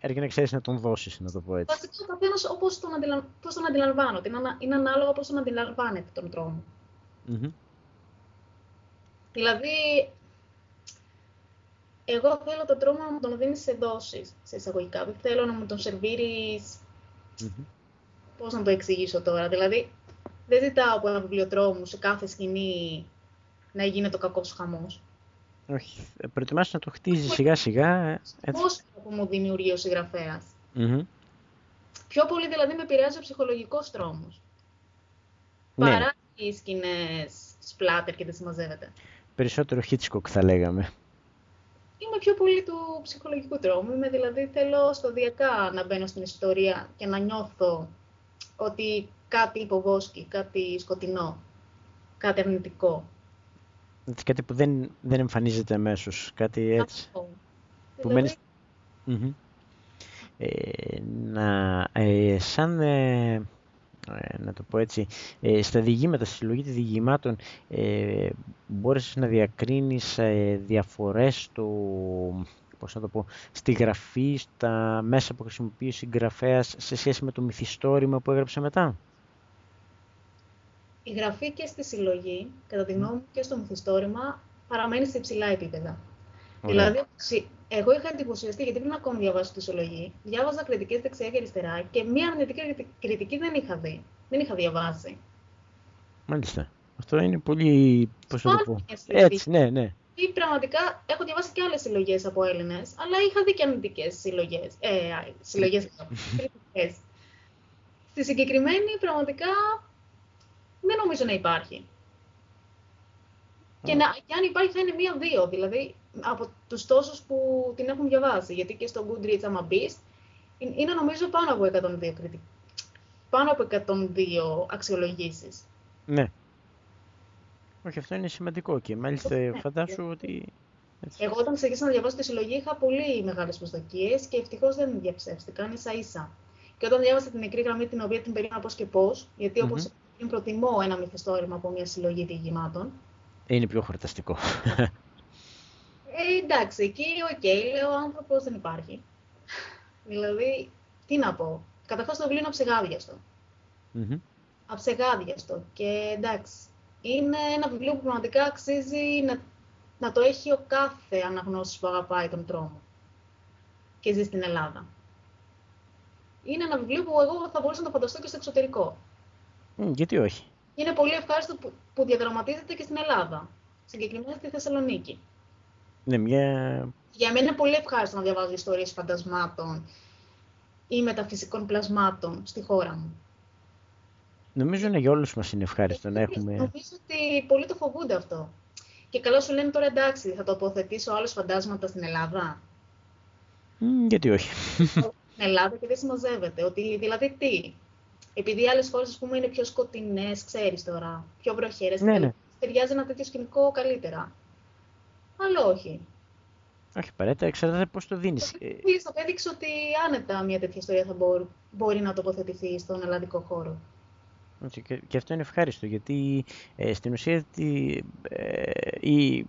Αρκεί, να ξέρεις να τον δώσεις, να το πω έτσι.
Βασικά, ο καθένας όπως τον, αντιλαμ... τον αντιλαμβάνεται. Είναι, είναι ανάλογα πώς τον αντιλαμβάνεται τον τρόμο. Mm-hmm. Δηλαδή, εγώ θέλω τον τρόμο να μου τον δίνεις σε δόσεις, σε εισαγωγικά. Δεν θέλω να μου τον σερβίρεις. Mm-hmm. Πώς να το εξηγήσω τώρα. Δηλαδή, δεν ζητάω από ένα βιβλιοτρόμο σε κάθε σκηνή να γίνεται ο κακός χαμός.
Όχι, προτιμάς να το χτίζεις σιγά σιγά.
Πώς που μου δημιουργεί ο συγγραφέας; Πιο πολύ δηλαδή με επηρεάζει ο ψυχολογικός τρόμος. Ναι. Παρά οι σκηνές σπλάτερ και δεν συμμαζεύεται.
Περισσότερο Hitchcock θα λέγαμε.
Είμαι πιο πολύ του ψυχολογικού τρόμου. Είμαι δηλαδή θέλω σταδιακά να μπαίνω στην ιστορία και να νιώθω ότι κάτι υποβόσκει, κάτι σκοτεινό, κάτι αρνητικό.
Κάτι που δεν, δεν εμφανίζεται αμέσως, κάτι έτσι.
Αυτό.
Που
Δηλαδή,
μένεις... Μμμ. Ε, να, ε, σαν, ε, ε, να το πω έτσι, ε, στα διηγήματα, στη συλλογή των διηγημάτων, ε, μπόρεσες να διακρίνεις ε, διαφορές στο, πώς να το πω, στη γραφή, στα μέσα που χρησιμοποιεί ο συγγραφέας σε σχέση με το μυθιστόρημα που έγραψε μετά;
Η γραφή και στη συλλογή, κατά τη γνώμη μου και στο μυθιστόρημα, παραμένει σε υψηλά επίπεδα.
Ωραία.
Δηλαδή, ξυ- εγώ είχα εντυπωσιαστεί, γιατί πριν ακόμη διαβάσω τη συλλογή, διάβαζα κριτικές δεξιά και αριστερά και μία αρνητική κριτική- κριτική δεν είχα δει. Δεν είχα διαβάσει.
Μάλιστα. Αυτό είναι πολύ, πώς να το πω,
Σπάνια μια συλλογή.
έτσι, ναι, ναι.
Ή πραγματικά έχω διαβάσει και άλλες συλλογές από Έλληνες, αλλά είχα δει και αρνητικές συλλογές. Ε, συλλογές, [laughs] κριτικές. Στη συγκεκριμένη, πραγματικά δεν νομίζω να υπάρχει. Και, να, και αν υπάρχει θα είναι μία-δύο, δηλαδή από τους τόσους που την έχουν διαβάσει. Γιατί και στο Goodreads, άμα μπεις, είναι είναι, νομίζω πάνω από 102 κριτικ... πάνω από 102 αξιολογήσεις.
Ναι. Όχι, αυτό είναι σημαντικό και μάλιστα
Ναι.
φαντάσου ότι... έτσι.
Εγώ όταν ξεκίνησα να διαβάσω τη συλλογή είχα πολύ μεγάλες προσδοκίες και ευτυχώς δεν διαψεύστηκαν ίσα ίσα. Και όταν διάβασα την μικρή γραμμή την οποία την περίμενα πώς και πώς, γιατί όπως
Μμμ.
Πριν προτιμώ ένα μυθιστόρημα από μια συλλογή διηγημάτων,
Είναι πιο χορταστικό.
Ε, εντάξει, εκεί, οκ, λέω, ο άνθρωπος δεν υπάρχει. δηλαδή, τι να πω. Καταρχάς το βιβλίο είναι αψεγάδιαστο.
Μμμ.
Αψεγάδιαστο. Και εντάξει, είναι ένα βιβλίο που πραγματικά αξίζει να, να το έχει ο κάθε αναγνώστης που αγαπάει τον τρόμο και ζει στην Ελλάδα. Είναι ένα βιβλίο που εγώ θα μπορούσα να το φανταστώ και στο εξωτερικό.
Μ, Γιατί όχι.
Είναι πολύ ευχάριστο που, που διαδραματίζεται και στην Ελλάδα. Συγκεκριμένα στη Θεσσαλονίκη.
Ναι, μια...
Για μένα είναι πολύ ευχάριστο να διαβάζω ιστορίες φαντασμάτων ή μεταφυσικών πλασμάτων στη χώρα μου.
Νομίζω είναι για όλους μας είναι ευχάριστο να έχουμε...
Νομίζω ότι πολλοί το φοβούνται αυτό. Και καλά σου λένε τώρα εντάξει, θα τοποθετήσω άλλους φαντάσματα στην Ελλάδα.
Μ, Γιατί όχι.
στην Ελλάδα και δεν συμμαζεύεται. Ότι, δηλαδή τι, επειδή άλλες χώρες ας πούμε, είναι πιο σκοτεινές, ξέρεις τώρα, πιο βροχερές,
Ναι, ναι.
ταιριάζει ένα τέτοιο σκηνικό καλύτερα. Αλλά όχι.
όχι απαραίτητα, εξαρτάται πώς το δίνεις. Ε,
Το απέδειξε ότι άνετα μια τέτοια ιστορία θα μπορεί, μπορεί να τοποθετηθεί στον ελλαδικό χώρο.
έτσι, Και, και αυτό είναι ευχάριστο γιατί ε, στην ουσία τη, ε, η,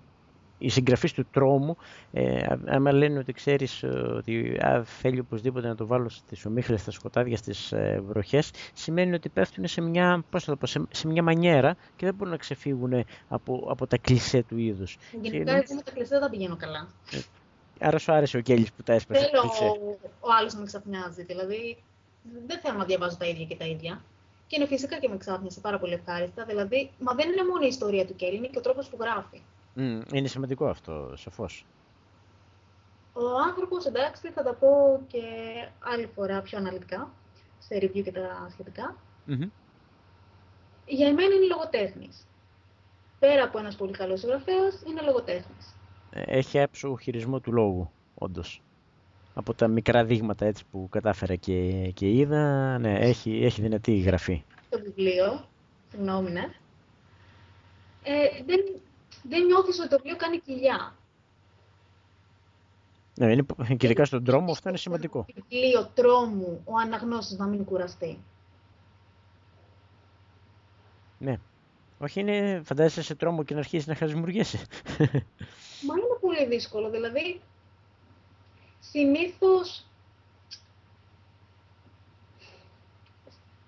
οι συγγραφείς του τρόμου, ε, α- άμα λένε ότι ξέρεις ε, ότι α, θέλει οπωσδήποτε να το βάλω στις ομίχλες, στα σκοτάδια, στις ε, βροχές, σημαίνει ότι πέφτουν σε μια, πώς θα το πω, σε, σε μια μανιέρα και δεν μπορούν να ξεφύγουν από, από τα κλισέ του είδους.
Γενικά,
είναι-
εγώ με τα κλειστά δεν τα πηγαίνω καλά.
Άρα σου άρεσε ο Κέλλης που τα έσπασε.
Θέλω
κλισέ.
ο, ο άλλος να με ξαφνιάζει. Δηλαδή, δεν θέλω να διαβάζω τα ίδια και τα ίδια. Και είναι φυσικά και με ξάφνιασε πάρα πολύ ευχάριστα. Δηλαδή, μα δεν είναι μόνο η ιστορία του Κέλλη, είναι και ο τρόπος που γράφει.
Μμ, είναι σημαντικό αυτό, σαφώς.
Ο άνθρωπος, εντάξει, θα τα πω και άλλη φορά πιο αναλυτικά, σε review και τα σχετικά.
Μμμ.
Για εμένα είναι λογοτέχνης. Πέρα από ένας πολύ καλός συγγραφέας, είναι λογοτέχνης.
Ε, Έχει άψογο χειρισμό του λόγου, όντως. Από τα μικρά δείγματα έτσι που κατάφερα και, και είδα, ναι, έχει, έχει δυνατή γραφή.
Το βιβλίο, συγγνώμη, ναι. Ε, δεν, δεν νιώθεις ότι το βιβλίο κάνει κοιλιά.
Ναι, είναι, και ειδικά στον τρόμο αυτό είναι σημαντικό.
Βιβλίο τρόμου, ο αναγνώστης να μην κουραστεί.
Ναι. Όχι, είναι, φαντάζεσαι σε τρόμο και να αρχίσεις να χασμουριέσαι. [laughs]
Μα είναι πολύ δύσκολο, δηλαδή συνήθως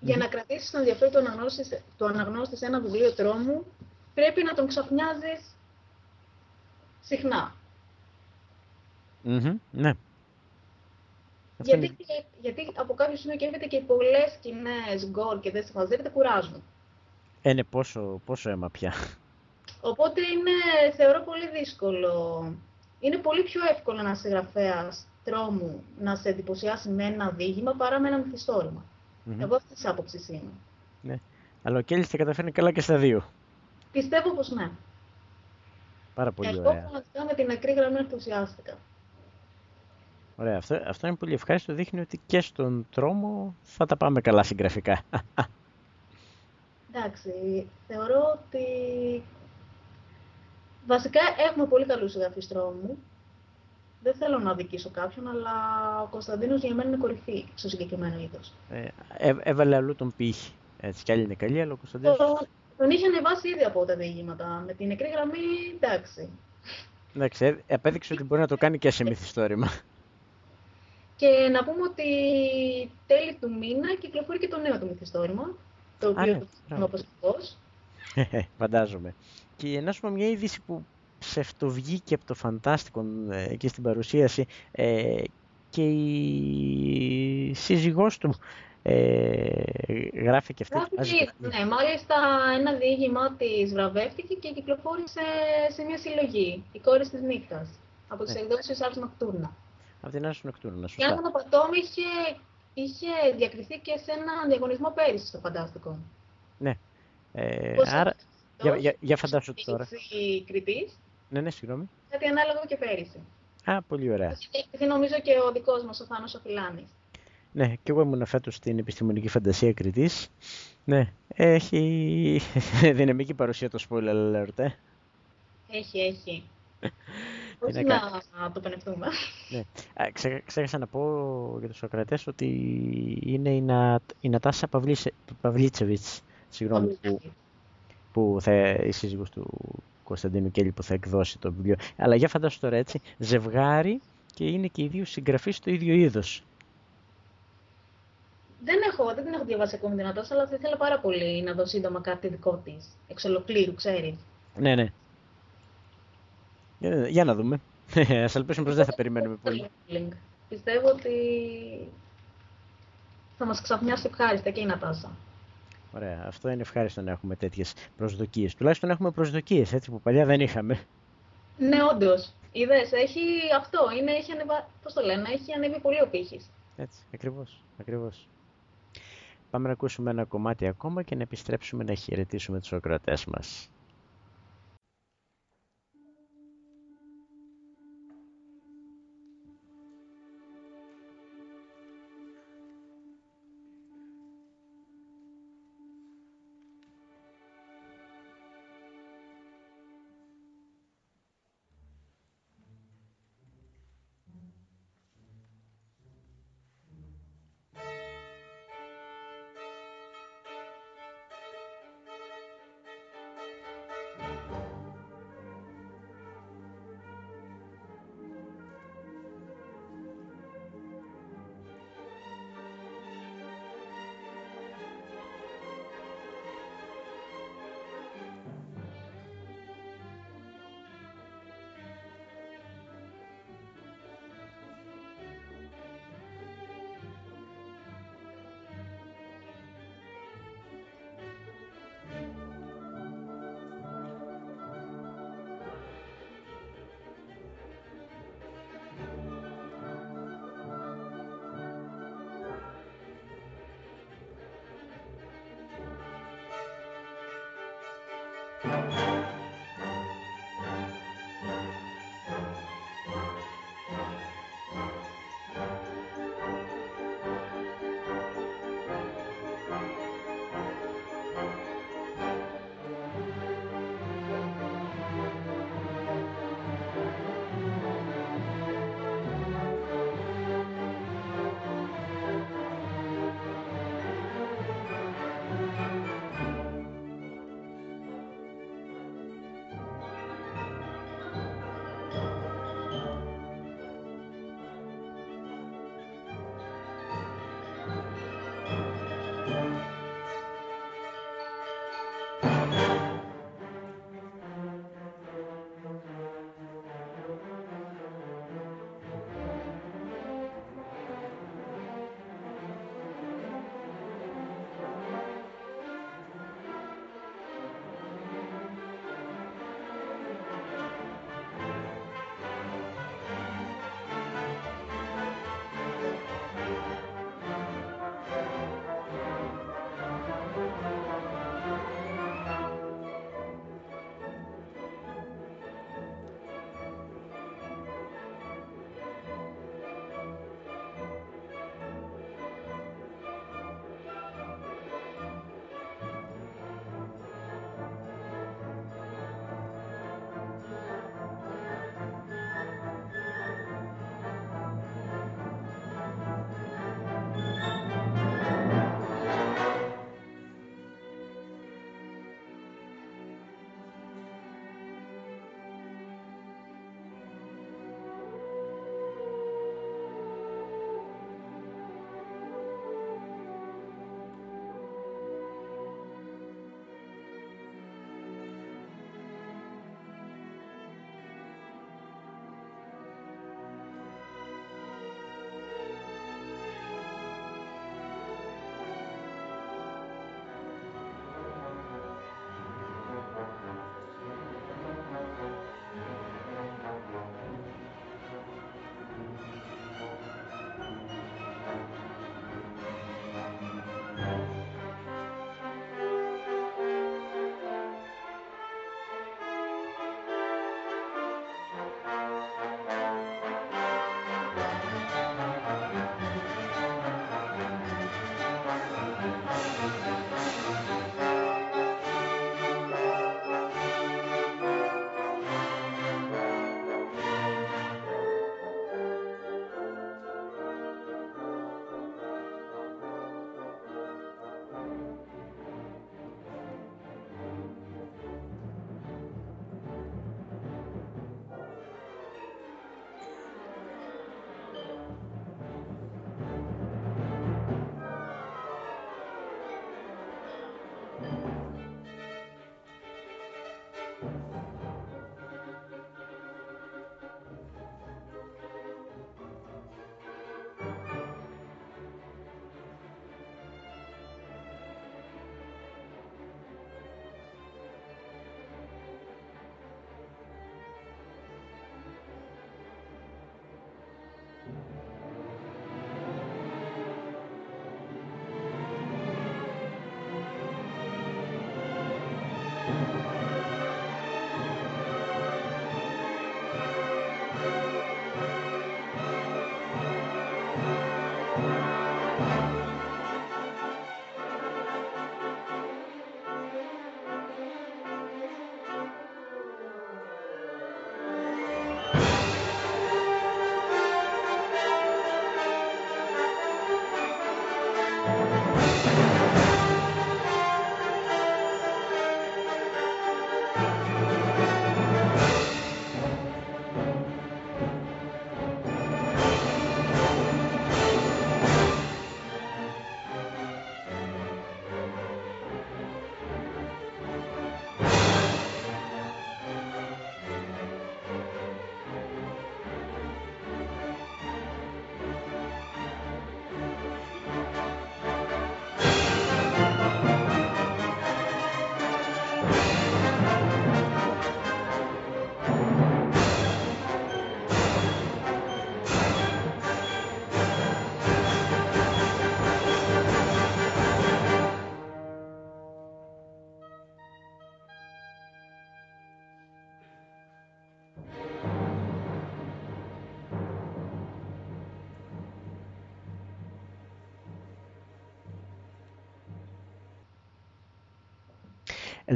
για να κρατήσεις τον ενδιαφέρον του αναγνώστης, του αναγνώστης σε ένα βιβλίο τρόμου πρέπει να τον ξαφνιάζεις συχνά.
Μμμ, ναι. Αυτό
Γιατί,
είναι-
γιατί από κάποιο σημείο και έρχεται και οι πολλές σκηνές γκολ και δεν συμμαζεύεται κουράζουν.
Ε, ναι, πόσο, πόσο αίμα πια.
Οπότε είναι, θεωρώ πολύ δύσκολο. Είναι πολύ πιο εύκολο ένας συγγραφέας τρόμου να σε εντυπωσιάσει με ένα διήγημα παρά με ένα μυθιστόρημα.
Μμμ.
Εγώ αυτής της άποψης είμαι.
Ναι. Αλλά ο Κέλλης τα καταφέρνει καλά και στα δύο.
Πιστεύω πως ναι.
Πάρα πολύ
Εγώ
ωραία.
πραγματικά με την νεκρή γραμμή ενθουσιάστηκα.
Ωραία, αυτό, αυτό είναι πολύ ευχάριστο. Δείχνει ότι και στον τρόμο θα τα πάμε καλά συγγραφικά.
Εντάξει, θεωρώ ότι βασικά έχουμε πολύ καλούς συγγραφείς τρόμου. Δεν θέλω να δικήσω κάποιον, αλλά ο Κωνσταντίνος για μένα είναι κορυφή στο συγκεκριμένο είδος.
Ε, έ- έβαλε αλλού τον πύχη. Έτσι, κι άλλη είναι καλή, αλλά ο Κωνσταντίνος...
Το- Τον είχε ανεβάσει ήδη από τα διηγήματα. Με την νεκρή γραμμή, εντάξει.
Εντάξει, ε, απέδειξε ότι μπορεί να το κάνει και σε μυθιστόρημα.
Και να πούμε ότι τέλη του μήνα κυκλοφορεί και το νέο του μυθιστόρημα, το
Α,
οποίο
ναι,
το
μπράβο.
όπως πώς. [laughs]
Φαντάζομαι. Και να σου πω μια είδηση που ψευτοβγήκε από το Φαντάστικο ε, εκεί στην παρουσίαση ε, και η σύζυγός του ε, γράφει και αυτή. βάζει και
Γράφει,
αυτή.
ναι, μάλιστα ένα διήγημά της βραβεύτηκε και κυκλοφόρησε σε μια συλλογή, η κόρη της νύχτας, από τις
Ναι.
εκδόσεις Ars Nocturna.
Από την Άσο Νοκτούρνα,
Και αν
σωστά.
δεν απατώμε, είχε, είχε διακριθεί και σε έναν διαγωνισμό πέρυσι στο Φαντάστικο.
Ναι. Ε,
Πώς
άρα, για,
αυτός,
για, για φαντάσου τώρα.
Η κριτής,
Ναι, ναι, συγγνώμη.
κάτι ανάλογο και πέρυσι.
Α, πολύ ωραία.
Έχει διακριθεί νομίζω και ο δικός μας, ο Θάνος ο Φιλάνης.
Ναι, και εγώ ήμουν φέτος στην επιστημονική φαντασία Κρητής. Ναι, έχει [laughs] δυναμική παρουσία το spoiler alert, ε.
Έχει, έχει. [laughs]
Τι
Όχι
να
να το πενευτούμε.
Ναι. Α, ξέ- ξέχασα να πω για τους Σοκρατές ότι είναι η, Να, η Νατάσα Παυλίτσε, Παυλίτσεβιτς, συγγνώμη, που, που θα, η σύζυγος του Κωνσταντίνου Κέλλη που θα εκδώσει το βιβλίο. Αλλά για φαντάσου τώρα έτσι, ζευγάρι και είναι και οι δύο συγγραφείς στο ίδιο είδος.
Δεν έχω, δεν την έχω διαβάσει ακόμη δυνατός, αλλά θα ήθελα πάρα πολύ να δω σύντομα κάτι δικό της. Εξ ολοκλήρου, ξέρεις.
Ναι, ναι. Για, για να δούμε. Ας ελπίσουμε πως δεν θα περιμένουμε πολύ. [laughs]
Πιστεύω ότι θα μας ξαφνιάσει ευχάριστα και η Νατάσα.
Ωραία, αυτό είναι ευχάριστο να έχουμε τέτοιες προσδοκίες. Τουλάχιστον έχουμε προσδοκίες, έτσι που παλιά δεν είχαμε.
Ναι, όντως. Είδες, έχει αυτό. Είναι, έχει ανεβα... Πώς το λένε, έχει ανέβει πολύ ο πύχης.
Έτσι, ακριβώς, ακριβώς. Πάμε να ακούσουμε ένα κομμάτι ακόμα και να επιστρέψουμε να χαιρετήσουμε τους ακροατές μας.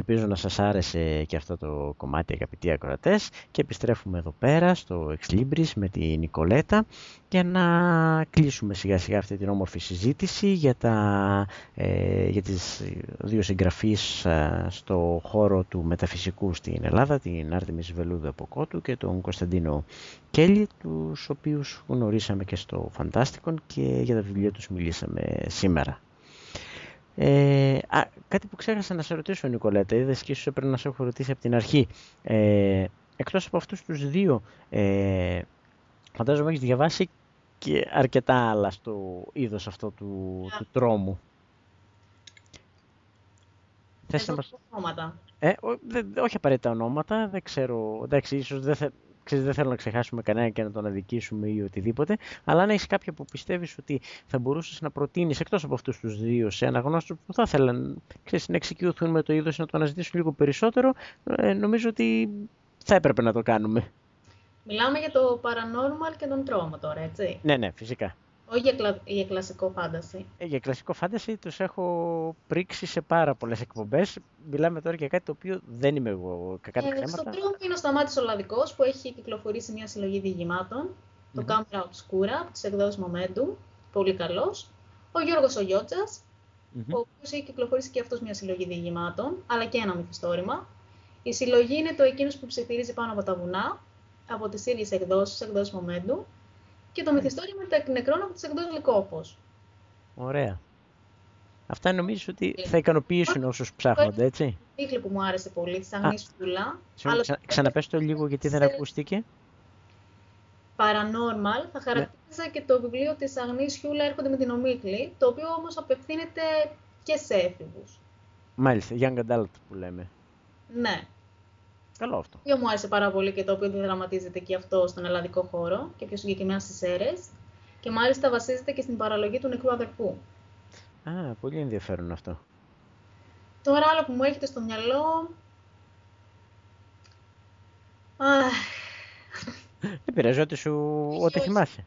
Ελπίζω να σας άρεσε και αυτό το κομμάτι αγαπητοί ακροατές και επιστρέφουμε εδώ πέρα στο Ex Libris με τη Νικολέτα για να κλείσουμε σιγά σιγά αυτή την όμορφη συζήτηση για, τα, ε, για τις δύο συγγραφείς ε, στο χώρο του μεταφυσικού στην Ελλάδα, την Άρτεμις Βελούδου από Κότου και τον Κωνσταντίνο Κέλλη, τους οποίους γνωρίσαμε και στο Φαντάστικον και για τα βιβλία τους μιλήσαμε σήμερα. Ε, α, κάτι που ξέχασα να σε ρωτήσω, Νικολέτα, είδες και ίσως έπρεπε να σε έχω ρωτήσει από την αρχή. Ε, εκτός από αυτούς τους δύο, ε, φαντάζομαι έχεις διαβάσει και αρκετά άλλα στο είδος αυτό του, του τρόμου.
Θες να μας... ονόματα.
Ε, όχι απαραίτητα ονόματα, δεν ξέρω, εντάξει, ίσως δεν, θα, ξέρεις, δεν θέλω να ξεχάσουμε κανένα και να τον αδικήσουμε ή οτιδήποτε, αλλά αν έχεις κάποια που πιστεύεις ότι θα μπορούσες να προτείνεις εκτός από αυτούς τους δύο σε αναγνώστους που θα ήθελαν ξέρεις, να εξοικειωθούν με το είδος να το αναζητήσουν λίγο περισσότερο, ε, νομίζω ότι θα έπρεπε να το κάνουμε.
Μιλάμε για το paranormal και τον τρόμο τώρα, έτσι.
Ναι, ναι, φυσικά.
Όχι για, κλα... για κλασικό φάνταση.
Ε, για κλασικό φάνταση τους έχω πρίξει σε πάρα πολλές εκπομπές. Μιλάμε τώρα για κάτι το οποίο δεν είμαι εγώ κακά ε,
θέματα. Στον τρόπο είναι ο Σταμάτης Ολλαδικός που έχει κυκλοφορήσει μια συλλογή διηγημάτων. Mm-hmm. Το Camera Obscura από τις εκδόσεις Momentum. Πολύ καλός. Ο Γιώργος ο Γιώτσας, mm-hmm. ο οποίος έχει κυκλοφορήσει και αυτός μια συλλογή διηγημάτων, αλλά και ένα μυθιστόρημα. Η συλλογή είναι το εκείνος που ψιθυρίζει πάνω από τα βουνά, από τις ίδιες εκδόσεις, εκδόσεις Momentum και το μυθιστόρημα τα εκνεκρών από τις εκδόσεις Λυκόπος.
Ωραία. Αυτά νομίζω ότι θα ικανοποιήσουν όσους ψάχνονται, έτσι;
Τύχλη που μου άρεσε πολύ, της Αγνής Φούλα.
Ξαναπες το λίγο γιατί δεν ακούστηκε.
Paranormal, θα χαρακτήριζα και το βιβλίο της Αγνής Χιούλα έρχονται με την ομίχλη, το οποίο όμως απευθύνεται και σε έφηβους.
Μάλιστα, young adult που λέμε.
Ναι.
Καλό αυτό.
Το μου άρεσε πάρα πολύ και το οποίο δραματίζεται και αυτό στον ελλαδικό χώρο και πιο συγκεκριμένα στις αίρες. Και μάλιστα βασίζεται και στην παραλογή του νεκρού αδερφού.
Α, πολύ ενδιαφέρον αυτό.
Τώρα άλλο που μου έχετε στο μυαλό...
Δεν πειράζει, ό,τι, σου... ό,τι θυμάσαι.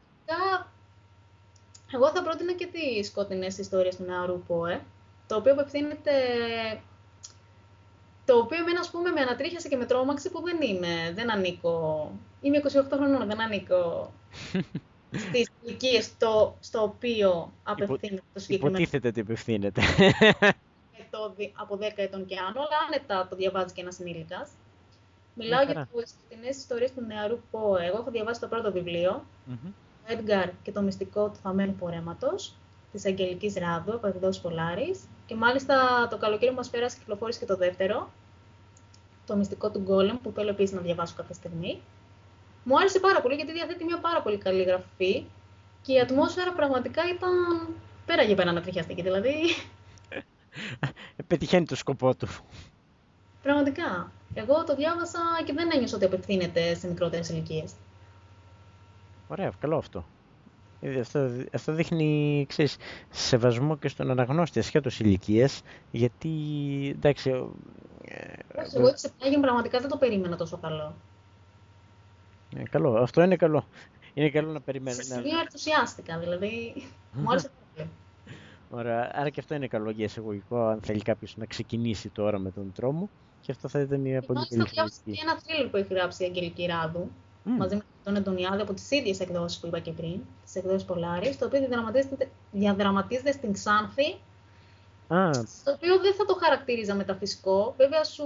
Εγώ θα πρότεινα και τις σκότεινες ιστορίες του νεαρού Πόε, το οποίο απευθύνεται το οποίο εμένα, ας πούμε, με ανατρίχιασε και με τρόμαξε που δεν είμαι, δεν ανήκω. Είμαι 28 χρονών, δεν ανήκω [laughs] στις ηλικίες στο, στο οποίο απευθύνεται το συγκεκριμένο.
Υποτίθεται ότι απευθύνεται.
από 10 ετών και άνω, αλλά άνετα το διαβάζει και ένας ενήλικας. Μιλάω για τις σκοτεινέ ιστορίες του νεαρού Πόε. Εγώ έχω διαβάσει το πρώτο βιβλίο, mm-hmm. το Edgar και το μυστικό του θαμένου πορέματος, της Αγγελικής Ράδου από εκδόσεις Πολάρη. Και μάλιστα το καλοκαίρι μας πέρασε κυκλοφόρησε και το δεύτερο, το μυστικό του Γκόλεμ, που θέλω επίσης να διαβάσω κάποια στιγμή. Μου άρεσε πάρα πολύ γιατί διαθέτει μια πάρα πολύ καλή γραφή και η ατμόσφαιρα πραγματικά ήταν πέρα για πέρα να τριχιαστική. Δηλαδή. [laughs]
Πετυχαίνει το σκοπό του.
Πραγματικά. Εγώ το διάβασα και δεν ένιωσα ότι απευθύνεται σε μικρότερες ηλικίες.
Ωραία, καλό αυτό. Ε, αυτό, αυτό δείχνει ξέρεις, σεβασμό και στον αναγνώστη ασχέτως ηλικίας, γιατί εντάξει...
Ε, εγώ έτσι πραγματικά δεν το περίμενα τόσο καλό.
Ε, καλό, αυτό είναι καλό. Είναι καλό να περιμένεις.
Σε σημείο ενθουσιάστηκα, δηλαδή [laughs] μου άρεσε πολύ.
Ωραία, άρα και αυτό είναι καλό για εισαγωγικό, αν θέλει κάποιος να ξεκινήσει τώρα με τον τρόμο. Και αυτό θα ήταν μια πολύ καλή
διάβασα και ένα θρύλ που έχει γράψει η Αγγελική Ράδου, mm. μαζί με τον Εντονιάδη από τις ίδιες εκδόσεις που είπα και πριν, τι εκδόσει Πολάρη, το οποίο διαδραματίζεται, διαδραματίζεται στην Ξάνθη.
Ah.
Το οποίο δεν θα το χαρακτήριζα μεταφυσικό. Βέβαια, σου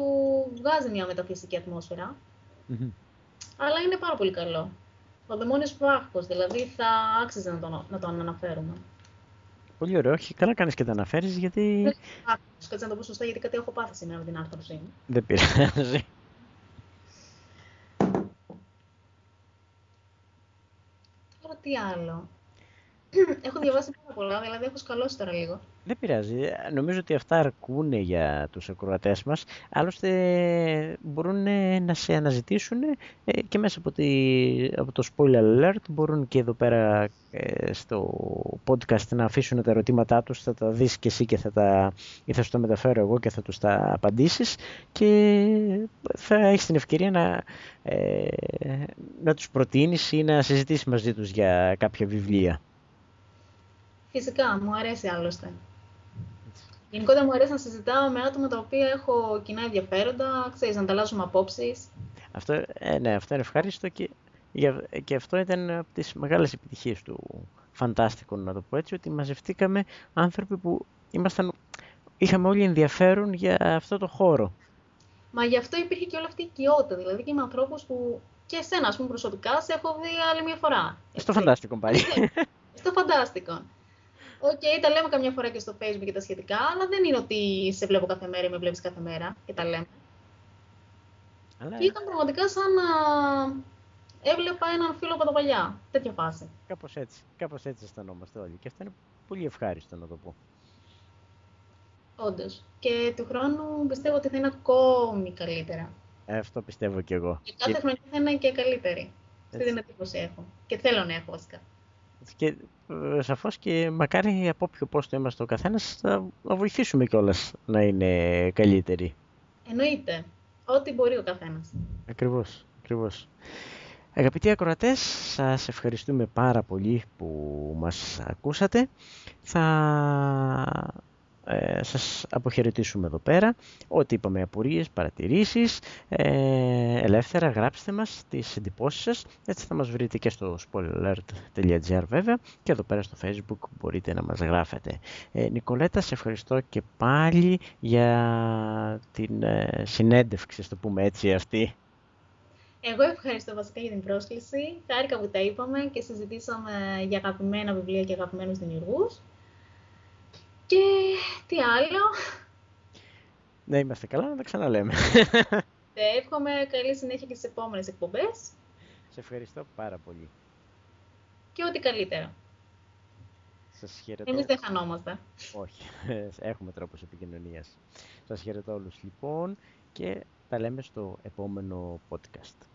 βγάζει μια μεταφυσική ατμόσφαιρα. Mm-hmm. Αλλά είναι πάρα πολύ καλό. Ο δαιμόνιος Βάχος, δηλαδή θα άξιζε να τον, να τον αναφέρουμε.
Πολύ ωραίο. Όχι, καλά κάνεις και τα αναφέρεις γιατί.
Κάτσε να το πω σωστά, γιατί κάτι έχω πάθει σήμερα με την άρθρωση.
Δεν πειράζει.
Τι άλλο. [clears throat] έχω διαβάσει πάρα πολλά, δηλαδή έχω σκαλώσει τώρα λίγο.
Δεν πειράζει. Νομίζω ότι αυτά αρκούν για τους ακροατές μας. Άλλωστε μπορούν να σε αναζητήσουν ε, και μέσα από, από το spoiler alert μπορούν και εδώ πέρα ε, στο podcast να αφήσουν τα ερωτήματά τους, θα τα δεις και εσύ και θα τα, ή θα σου τα μεταφέρω εγώ και θα τους τα απαντήσεις και θα έχεις την ευκαιρία να, ε, να τους προτείνεις ή να συζητήσεις μαζί τους για κάποια βιβλία.
Φυσικά, μου αρέσει άλλωστε. Γενικότερα μου αρέσει να συζητάω με άτομα τα οποία έχω κοινά ενδιαφέροντα, ξέρεις, να ανταλλάσσουμε απόψεις.
Αυτό, ε, ναι, αυτό είναι ευχάριστο και, και αυτό ήταν από τις μεγάλες επιτυχίες του φαντάστικο, να το πω έτσι, ότι μαζευτήκαμε άνθρωποι που ήμασταν, είχαμε όλοι ενδιαφέρον για αυτό το χώρο.
Μα γι' αυτό υπήρχε και όλη αυτή η οικειότητα, δηλαδή και με ανθρώπους που και εσένα, ας πούμε, προσωπικά, σε έχω δει άλλη μια φορά.
Στο φαντάστικο πάλι.
στο φαντάστικο. OK, okay, τα λέμε καμιά φορά και στο Facebook και τα σχετικά, αλλά δεν είναι ότι σε βλέπω κάθε μέρα ή με βλέπεις κάθε μέρα και τα λέμε. Αλλά... Και ήταν πραγματικά σαν να έβλεπα έναν φίλο από τα παλιά. Τέτοια φάση.
Κάπως έτσι. Κάπως έτσι αισθανόμαστε όλοι. Και αυτό είναι πολύ ευχάριστο να το πω.
Όντως. Και του χρόνου πιστεύω ότι θα είναι ακόμη καλύτερα.
Ε, αυτό πιστεύω κι εγώ.
Και κάθε και... χρονιά θα είναι και καλύτερη. Αυτή την εντύπωση έχω. Και θέλω να έχω βασικά.
Και ε, σαφώς και μακάρι από όποιο πόστο είμαστε ο καθένας θα βοηθήσουμε κιόλας να είναι καλύτεροι.
Εννοείται. Ό,τι μπορεί ο καθένας.
Ακριβώς. ακριβώς. Αγαπητοί ακροατές, σας ευχαριστούμε πάρα πολύ που μας ακούσατε. Θα ε, σας αποχαιρετήσουμε εδώ πέρα. Ό,τι είπαμε απορίες, παρατηρήσεις, ε, ελεύθερα γράψτε μας τις εντυπώσεις σας. Έτσι θα μας βρείτε και στο spoiler.gr βέβαια και εδώ πέρα στο facebook μπορείτε να μας γράφετε. Ε, Νικολέτα, σε ευχαριστώ και πάλι για την ε, συνέντευξη, το πούμε έτσι αυτή.
Εγώ ευχαριστώ βασικά για την πρόσκληση. Χάρηκα που τα είπαμε και συζητήσαμε για αγαπημένα βιβλία και αγαπημένους δημιουργούς. Και τι άλλο;
Ναι, είμαστε καλά, να τα ξαναλέμε.
Ναι, εύχομαι καλή συνέχεια και στις επόμενες εκπομπές.
Σε ευχαριστώ πάρα πολύ.
Και ό,τι καλύτερα.
Σας χαιρετώ.
Εμείς δεν χανόμαστε.
Όχι, [laughs] έχουμε τρόπος επικοινωνίας. Σας χαιρετώ όλους λοιπόν και τα λέμε στο επόμενο podcast.